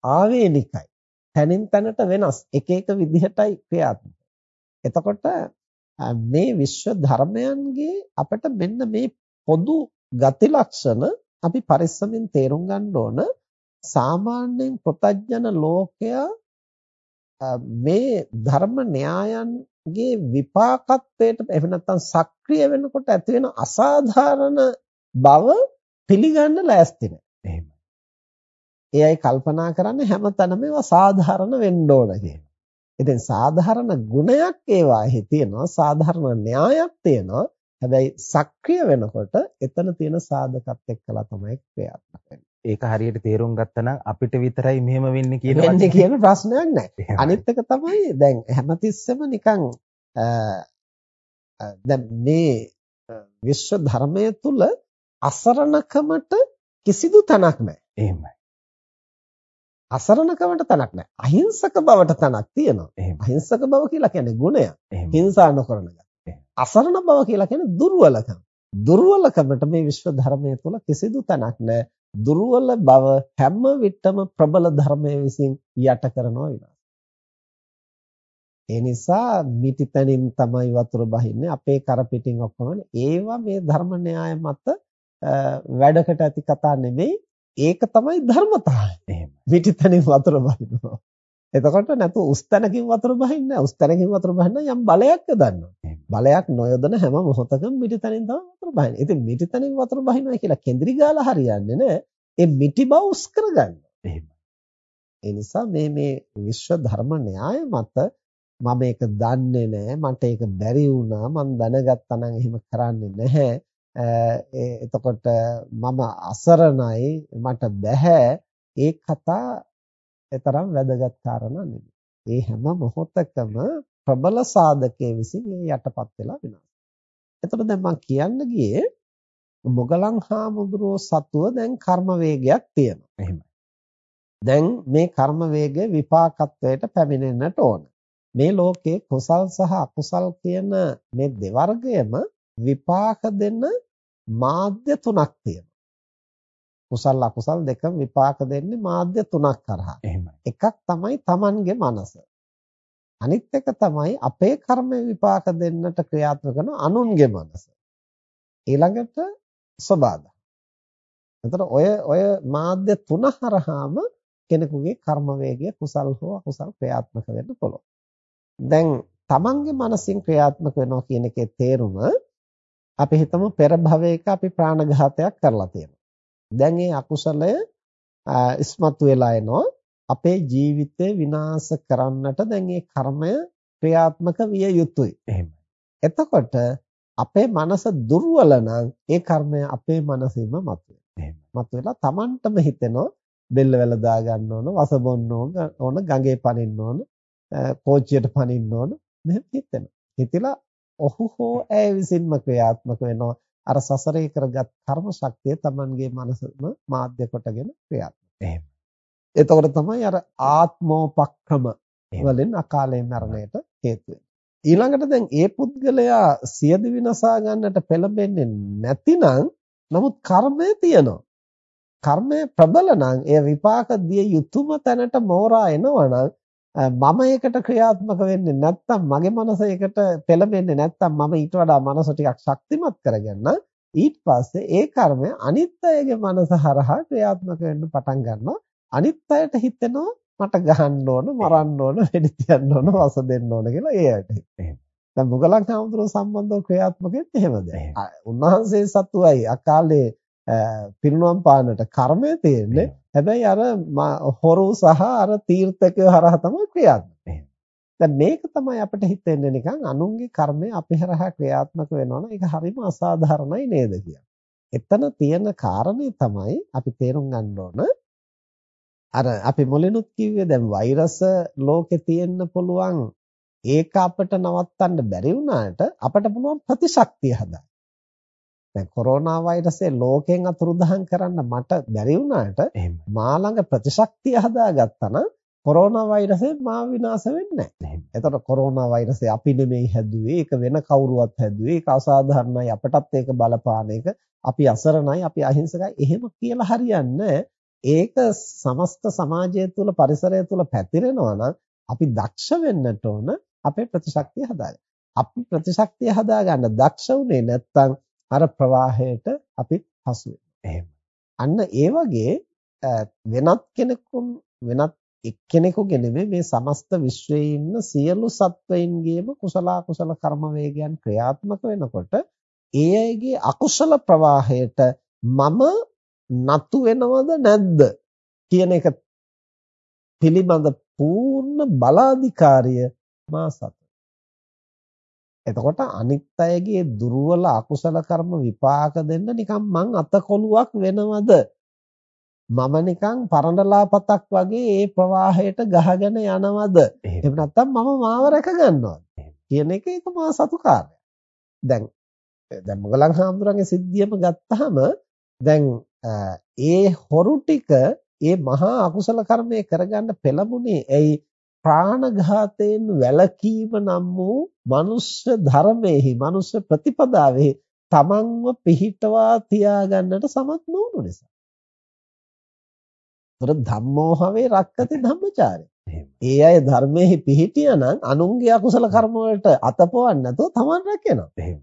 ආවේනිකයි. තනින් තනට වෙනස්. එක එක විදිහටයි ක්‍රියාත්මක. එතකොට මේ විශ්ව ධර්මයන්ගේ අපිට මෙන්න මේ පොදු ගති ලක්ෂණ අපි පරිස්සමින් තේරුම් ගන්න ඕන සාමාන්‍යයෙන් ප්‍රතඥන ලෝකයා මේ ධර්ම න්‍යායන්ගේ විපාකත්වයට එහෙම නැත්නම් සක්‍රිය වෙනකොට ඇති වෙන අසාධාරණ බව පිළිගන්න ලෑස්ති නැහැ. එහෙමයි. එයයි කල්පනා කරන්නේ හැමතැනම ඒවා සාධාරණ වෙන්න ඕන කියලා. ඉතින් සාධාරණ ගුණයක් ඒවාෙහි තියෙනවා සාධාරණ න්‍යායක් තියෙනවා හැබැයි සක්‍රිය වෙනකොට එතන තියෙන සාධකත් එක්කලා තමයි ක්‍රියාත්මක වෙන්නේ. ඒක හරියට තේරුම් ගත්තා නම් අපිට විතරයි මෙහෙම වෙන්නේ කියන වෙන්නේ කියන ප්‍රශ්නයක් නැහැ. අනිත් එක තමයි දැන් හැමතිස්සෙම නිකන් දැන් මේ විශ්ව ධර්මයේ තුල අසරණකමට කිසිදු තැනක් නැහැ. එහෙමයි. අසරණකමට තැනක් නැහැ. අහිංසක බවට තැනක් තියෙනවා. අහිංසක බව කියලා කියන්නේ ගුණය. හිංසා නොකරන ගතිය. අසරණ බව කියලා කියන්නේ දුර්වලකම. දුර්වලකමට මේ විශ්ව ධර්මයේ තුල කිසිදු තැනක් නැහැ. දුර්වල බව හැම විටම ප්‍රබල ධර්මයේ විසින් යට කරනවා විනාශ. ඒ නිසා මිටිතනින් තමයි වතුර බහින්නේ අපේ කර පිටින් ඔක්කොම ඒවා මේ ධර්ම න්‍යාය මත වැඩකට ඇති කතා නෙමෙයි ඒක තමයි ධර්මතාවය. එහෙම. පිටිතනින් වතුර බහිනවා. එතකොට නැතු උස්තනකින් වතුර බහින්නේ නැහැ. උස්තනකින් වතුර බහින්න යම් බලයක් යදන්නවා. බලයක් නොයදන හැම මොහොතකම මිටිතනින් තමයි වතුර බහින්නේ. ඉතින් මිටිතනින් වතුර බහිනවා කියලා කෙන්ද්‍රි ගාලා හරියන්නේ නැහැ. ඒ මිටි බව උස් කරගන්න. එහෙම. ඒ නිසා මේ මේ විශ්ව ධර්ම න්‍යාය මත මම ඒක දන්නේ නැහැ මට ඒක බැරි වුණා මම දැනගත්තා නම් එහෙම කරන්නේ නැහැ එතකොට මම අසරණයි මට බැහැ ඒ කතා තරම් වැදගත් කාරණා නෙමෙයි. ඒ හැම මොහොතකම ප්‍රබල සාධකයේ විසින් ඒ යටපත් වෙලා විනාශ. එතකොට දැන් මම කියන්න ගියේ මොගලන් හාමුදුරුවෝ සතුව දැන් කර්ම වේගයක් තියෙනවා. එහෙමයි. දැන් මේ කර්ම වේගය විපාකත්වයට පැමිණෙන්නට ඕන. මේ ලෝකේ කුසල් සහ අකුසල් කියන මේ දෙවර්ගයම විපාක දෙන්න මාධ්‍ය තුනක් තියෙනවා. කුසල අකුසල් දෙකම විපාක දෙන්නේ මාධ්‍ය තුනක් කරහා. එහෙමයි. එකක් තමයි Tamanගේ මනස. අනිත් එක තමයි අපේ කර්ම විපාක දෙන්නට ක්‍රියාත්මක කරන අනුන්ගේ මනස. ඊළඟට සබාධා. එතකොට ඔය ඔය මාධ්‍ය තුන හරහාම කෙනෙකුගේ කර්ම වේගය කුසල් හෝ අකුසල් ක්‍රියාත්මක වෙන්න පුළුවන්. දැන් Tamanගේ මනසින් ක්‍රියාත්මක වෙනවා කියන එකේ තේරුම අපි හිතමු පෙර භවයක අපි ප්‍රාණඝාතයක් කරලා තියෙනවා. දැන් ඒ අකුසලය ඉස්මතු වෙලා එනවා. අපේ ජීවිතේ විනාශ කරන්නට දැන් ඒ කර්මය ක්‍රියාත්මක විය යුතුයි. එහෙමයි. එතකොට අපේ මනස දුර්වල නම් ඒ කර්මය අපේ මනසෙම මතුවේ. එහෙමයි. මතුවලා Tamanටම හිතෙනවා බෙල්ල වැල දා ගන්න ඕන, වස බොන්න ඕන, ඕන ගඟේ පනින්න ඕන, කෝච්චියට පනින්න ඕන මෙහෙම හිතෙනවා. හිතලා ඔහු හෝ ඇය විසින්ම ක්‍රියාත්මක වෙනවා අර සසරේ කරගත් කර්ම ශක්තිය Tamanගේ මනසම මාධ්‍ය කොටගෙන ක්‍රියාත්මක. එහෙම. එතකොට තමයි අර ආත්මෝපක්‍රම වලින් අකාලේ මරණයට හේතු ඊළඟට දැන් ඒ පුද්ගලයා සියදි විනාසා ගන්නට පෙළඹෙන්නේ නැතිනම් නමුත් කර්මය තියෙනවා. කර්මය ප්‍රබල නම් එය විපාක දිය යුතුයම තැනට මෝරා එනවනම් මම ඒකට ක්‍රියාත්මක වෙන්නේ නැත්නම් මගේ මනස ඒකට පෙළඹෙන්නේ නැත්නම් මම ඊට වඩා මනස ටිකක් ශක්තිමත් කරගන්න ඊට පස්සේ ඒ කර්මය අනිත් අයගේ මනස හරහා ක්‍රියාත්මක වෙන්න පටන් ගන්නවා. අනිත් අයට හිතෙනවා මට ගහන්න ඕන මරන්න ඕන වෙඩි තියන්න ඕන වස දෙන්න ඕන කියලා ඒ අයට හිතෙනවා. දැන් මුගලන් හාමුදුරුවෝ සම්බන්ධව ක්‍රියාත්මක වෙන්නේ එහෙමද? උන්වහන්සේ සතුයි අකාලේ පිරිනුවම් පානට කර්මය තියෙන්නේ හැබැයි අර හොරු සහ අර තීර්ථකයෝ හරහා තමයි ක්‍රියාත්මක. දැන් මේක තමයි අපිට හිතෙන්නේ නිකන් අනුන්ගේ කර්මය අපි හරහා ක්‍රියාත්මක වෙනවනම් ඒක හරිම අසාධාරණයි නේද එතන තියෙන කාරණේ තමයි අපි තේරුම් ගන්න ඕන අර අපි මුලිනුත් කිව්වේ දැන් වෛරස ලෝකේ තියෙන්න පුළුවන් ඒක අපිට නවත්තන්න බැරි වුණාට අපිට පුළුවන් ප්‍රතිශක්තිය හදන්න. දැන් කොරෝනා වෛරසය ලෝකයෙන් අතුරුදහන් කරන්න මට බැරි වුණාට මා ළඟ ප්‍රතිශක්තිය හදාගත්තා නම් කොරෝනා වෛරසයෙන් මාව විනාශ වෙන්නේ නැහැ. එතකොට කොරෝනා වෛරසය අපි නෙමෙයි හැදුවේ. ඒක වෙන කවුරුවත් හැදුවේ. ඒක අසාධාරණයි අපටත් ඒක බලපාන එක. අපි අසරණයි, අපි අහිංසකයි. එහෙම කියලා හරියන්නේ ඒක සමස්ත සමාජය තුළ පරිසරය තුළ පැතිරෙනවා නම් අපි දක්ෂ වෙන්නට ඕන අපේ ප්‍රතිශක්තිය හදාගන්න. අපි ප්‍රතිශක්තිය හදාගන්න දක්ෂ උනේ නැත්නම් අර ප්‍රවාහයට අපි හසු වෙනවා. අන්න ඒ වගේ වෙනත් කෙනෙකුන් වෙනත් එක්කෙනෙකුගේ නෙමෙයි මේ සමස්ත විශ්වයේ ඉන්න සියලු සත්වයින්ගේම කුසල කුසල කර්ම වේගයන් ක්‍රියාත්මක වෙනකොට ඒ අයගේ අකුසල ප්‍රවාහයට මම නතු වෙනවද නැද්ද කියන එක පිළිබඳ පූර්ණ බලාධිකාරිය මා සතු. එතකොට අනිත් අයගේ දුර්වල අකුසල කර්ම විපාක දෙන්න නිකන් මං අතකොලුවක් වෙනවද? මම නිකන් පරණලාපතක් වගේ ඒ ප්‍රවාහයට ගහගෙන යනවද? එහෙම නැත්නම් මම මාව රැක ගන්නවද? කියන එක ඒක මා සතු කාර්යයක්. දැන් දැන් මොගලන් හාමුදුරන්ගේ සිද්ධියම ගත්තාම දැන් ඒ හොරු ටික ඒ මහා අකුසල කර්මය කරගන්න පෙළඹුණේ ඇයි ප්‍රාණඝාතයෙන් වැළකීම නම් වූ මනුෂ්‍ය ධර්මයේහි මනුෂ්‍ය ප්‍රතිපදාවෙහි තමන්ව පිහිටවා තියාගන්නට සමත් නොවුණු නිසා. ඒතර ධම්මෝහවේ රක්කති ධම්මචාරය. ඒ අය ධර්මයේ පිහිටියා නම් අනුන්ගේ අකුසල කර්ම වලට අතපොවන්න නැතුව තමන් රැකෙනවා. එහෙම.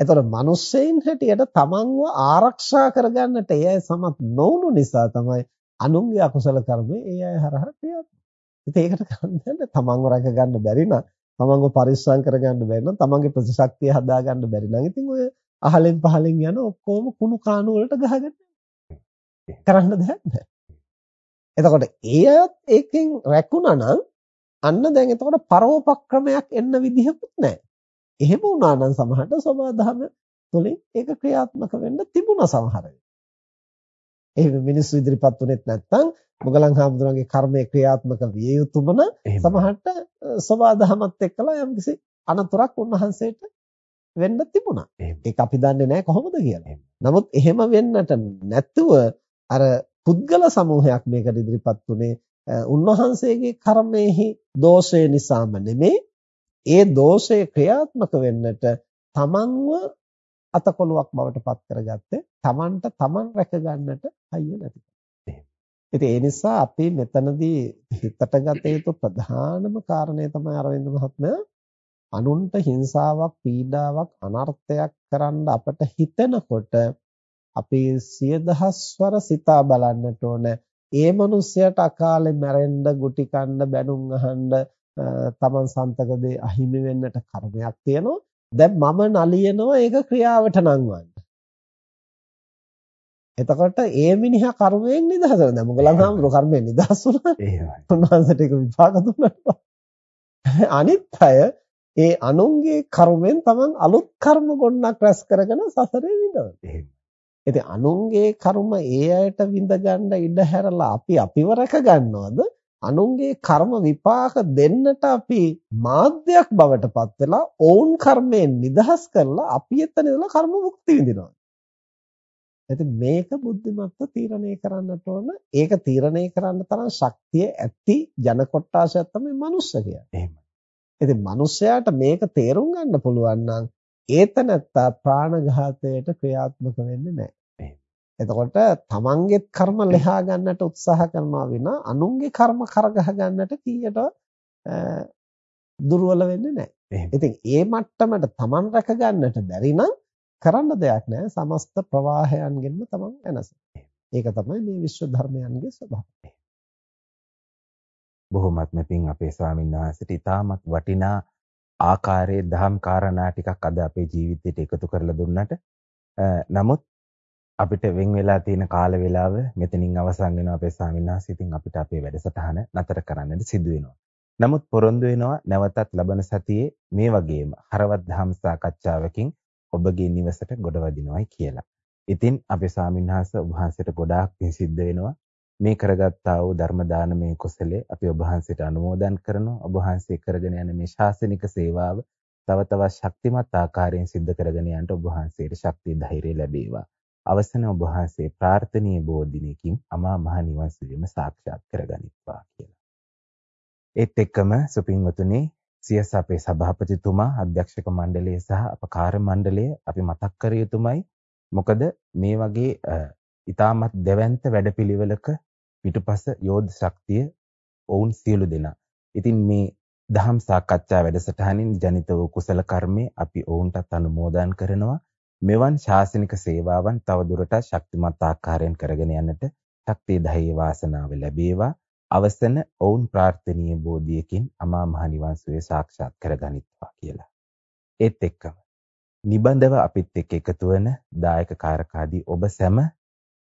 එතකොට මිනිස්සෙයින් හැටියට තමන්ව ආරක්ෂා කරගන්නට ඒ අය සමත් නොවුණු නිසා තමයි අනුන්ගේ අකුසල කර්මය ඒ අය හරහා ක්‍රියාත්මක. ඉතින් ඒකට කරන්නේ තමන්ව රැක ගන්න බැරි නම් තමන්ව පරිස්සම් කරගන්න බැරි නම් තමන්ගේ ප්‍රතිශක්තිය හදා ගන්න බැරි නම් ඉතින් ඔය අහලෙන් පහලෙන් යන ඔක්කොම කුණු කාණු වලට ගහගන්න කරන්න දෙයක් නැහැ. එතකොට ඒ අයත් ඒකෙන් රැකුණා නම් අන්න දැන් එතකොට පරෝපක්‍රමයක් එන්න විදිහකුත් නැහැ. එහෙම වුණා නම් සමහරට සබාධම තුලින් ඒක ක්‍රියාත්මක වෙන්න තිබුණා සමහර වෙලාවට. එහෙම මිනිස්සු ඉදිරිපත් උනේත් නැත්නම් මොගලන් හාමුදුරන්ගේ කර්මයේ ක්‍රියාත්මක විය යුතුමන සමහරට සබාධමත් එක්කලා යම්කිසි අනතුරක් උන්වහන්සේට වෙන්න තිබුණා. ඒක අපි දන්නේ නැහැ කොහොමද කියලා. නමුත් එහෙම වෙන්නට නැතුව අර පුද්ගල සමූහයක් මේකට ඉදිරිපත් උනේ උන්වහන්සේගේ කර්මයේහි දෝෂය නිසාම නෙමෙයි ඒ දෝෂය ක්‍රියාත්මක වෙන්නට තමන්ව අතකොලුවක් බවට පත් කරගත්තේ තමන්ට තමන් රැක ගන්නට හයිය නැති. ඉතින් ඒ නිසා අපි මෙතනදී හිතට ගත යුතු ප්‍රධානම කාරණය තමයි අරවින්ද මහත්මයා අනුන්ට හිංසාවක් පීඩාවක් අනර්ථයක් කරන්න අපට හිතෙනකොට අපි සිය දහස්වර සිතා බලන්නට ඕන ඒ මිනිසයාට අකාලේ මැරෙන්න ගුටි කන්න බැනුම් අහන්න තමන් සන්තක දේ අහිමි වෙන්නට කර්මයක් තියෙනවා. දැන් මම නලියනවා ඒක ක්‍රියාවට නංවන්න. එතකොට ඒ මිනිහා කර්මයෙන් නිදහස් වෙනවා. දැන් මොගලන් හාමුදුරුවෝ කර්මයෙන් නිදහස් වුණා. එහෙමයි. උන්වහන්සේට ඒක විපාක දුන්නා. අනිත් අය ඒ අනුන්ගේ කර්මෙන් තමන් අලුත් කර්ම ගොන්නක් රැස් කරගෙන සසරේ විඳවනවා. එහෙමයි. ඉතින් අනුන්ගේ කර්ම ඒ අයට විඳ ගන්න ඉඩ හැරලා අපි අපිව රැක ගන්නවද? අනුන්ගේ කර්ම විපාක දෙන්නට අපි මාධ්‍යයක් බවට පත් වෙලා ඔවුන් කර්මයෙන් නිදහස් කරලා අපි එතන ඉඳලා කර්ම මුක්ති විඳිනවා. ඉතින් මේක බුද්ධිමත්ව තීරණය කරන්නට ඕන. ඒක තීරණය කරන්න තරම් ශක්තිය ඇති ජන කොට්ටාසයක් තමයි මනුස්ස කියන්නේ. එහෙමයි. ඉතින් මනුස්සයාට මේක තේරුම් ගන්න පුළුවන් නම් ඒතනත්තා ප්‍රාණඝාතයට ක්‍රියාත්මක වෙන්නේ නැහැ. එතකොට තමන්ගේත් කර්ම ලෙහා ගන්නට උත්සාහ කරනවා විනා අනුන්ගේ කර්ම කරගහ ගන්නට කීයට දුර්වල වෙන්නේ නැහැ. ඉතින් ඒ මට්ටමට තමන් රැක ගන්නට බැරි නම් කරන්න දෙයක් නැහැ. සමස්ත ප්‍රවාහයන්ගෙන්ම තමන් වෙනසෙන්නේ. ඒක තමයි මේ විශ්ව ධර්මයන්ගේ ස්වභාවය. බොහොමත්ම පිං අපේ ස්වාමීන් වහන්සේට ඉතාමත් වටිනා ආකාරයේ දහම් කාරණා ටිකක් අද අපේ ජීවිතයට එකතු කරලා දුන්නට නමුත් අපිට වෙන් වෙලා තියෙන කාල වේලාව මෙතනින් අවසන් වෙනවා අපේ ස්වාමීන් ඉතින් අපිට අපේ වැඩසටහන නතර කරන්නට සිදු වෙනවා. නමුත් පොරොන්දු වෙනවා නැවතත් ලබන සතියේ මේ වගේම හරවත් ධම් සාකච්ඡාවකින් ඔබගේ නිවසට ගොඩවදිනවයි කියලා. ඉතින් අපේ ස්වාමීන් වහන්සේ ඔබ වහන්සේට ගොඩාක් පිං සිද්ධ වෙනවා. මේ කරගත්තා වූ ධර්ම දානමය කුසලයේ අපි ඔබ වහන්සේට අනුමෝදන් කරනවා. ඔබ වහන්සේ කරගෙන යන මේ ශාසනික සේවාව තව තවත් ශක්තිමත් ආකාරයෙන් සිද්ධ කරගෙන යන්න ඔබ වහන්සේට ශක්තිය ධෛර්යය ලැබේවා. අවසන ඔබ වහන්සේ ප්‍රාර්ථනීය බෝධිනකින් අමා මහ නිවන් සුවයම සාක්ෂාත් කරගනිත්වා කියලා. ඒත් එක්කම සුපින්වතුනි සියස අපේ සභාපතිතුමා අධ්‍යක්ෂක මණ්ඩලය සහ අප කාර්ය මණ්ඩලය අපි මතක් කර යුතුමයි. මොකද මේ වගේ ඊටමත් දෙවන්ත වැඩපිළිවෙලක පිටුපස යෝධ ශක්තිය ඔවුන් සියලු දෙනා. ඉතින් මේ දහම් සාකච්ඡා වැඩසටහනින් ජනිත වූ කුසල කර්මය අපි ඔවුන්ටත් අනුමෝදන් කරනවා. මෙවන් ශාසනික සේවාවන් තවදුරටත් ශක්තිමත් ආකාරයෙන් කරගෙන යන්නට ශක්තිය ධෛර්ය වාසනාව ලැබේවා. අවසන ඔවුන් ප්‍රාර්ථනීය බෝධියකින් අමා මහ නිවන් සුවය සාක්ෂාත් කරගනිත්වා කියලා. ඒත් එක්කම නිබඳව අපිත් එක්ක එකතු වන දායක කාරකාදී ඔබ සැම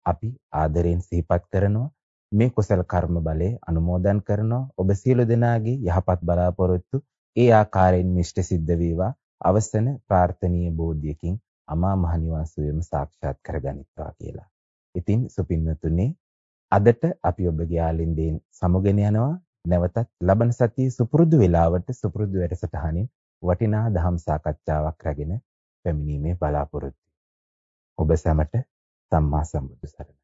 අපි ආදරෙන් සිහිපත් කරනවා. මේ කුසල කර්ම බලය අනුමෝදන් කරනවා ඔබ සියලු දෙනාගේ යහපත් බලාපොරොත්තු ඒ ආකාරයෙන් මිෂ්ඨ සිද්ධ වේවා අවසන ප්‍රාර්ථනීය බෝධියකින් අමා මහ නිවන් සුවයම සාක්ෂාත් කරගනිත්වා කියලා. ඉතින් සුපින්නතුනේ අදට අපි ඔබගේ ආලින්දෙන් සමුගෙන යනවා නැවතත් ලබන සතියේ සුපුරුදු වේලාවට සුපුරුදු වැඩසටහනින් වටිනා දහම් සාකච්ඡාවක් රැගෙන පැමිණීමේ බලාපොරොත්තු. ඔබ සැමට සම්මා සම්බුදු සරණයි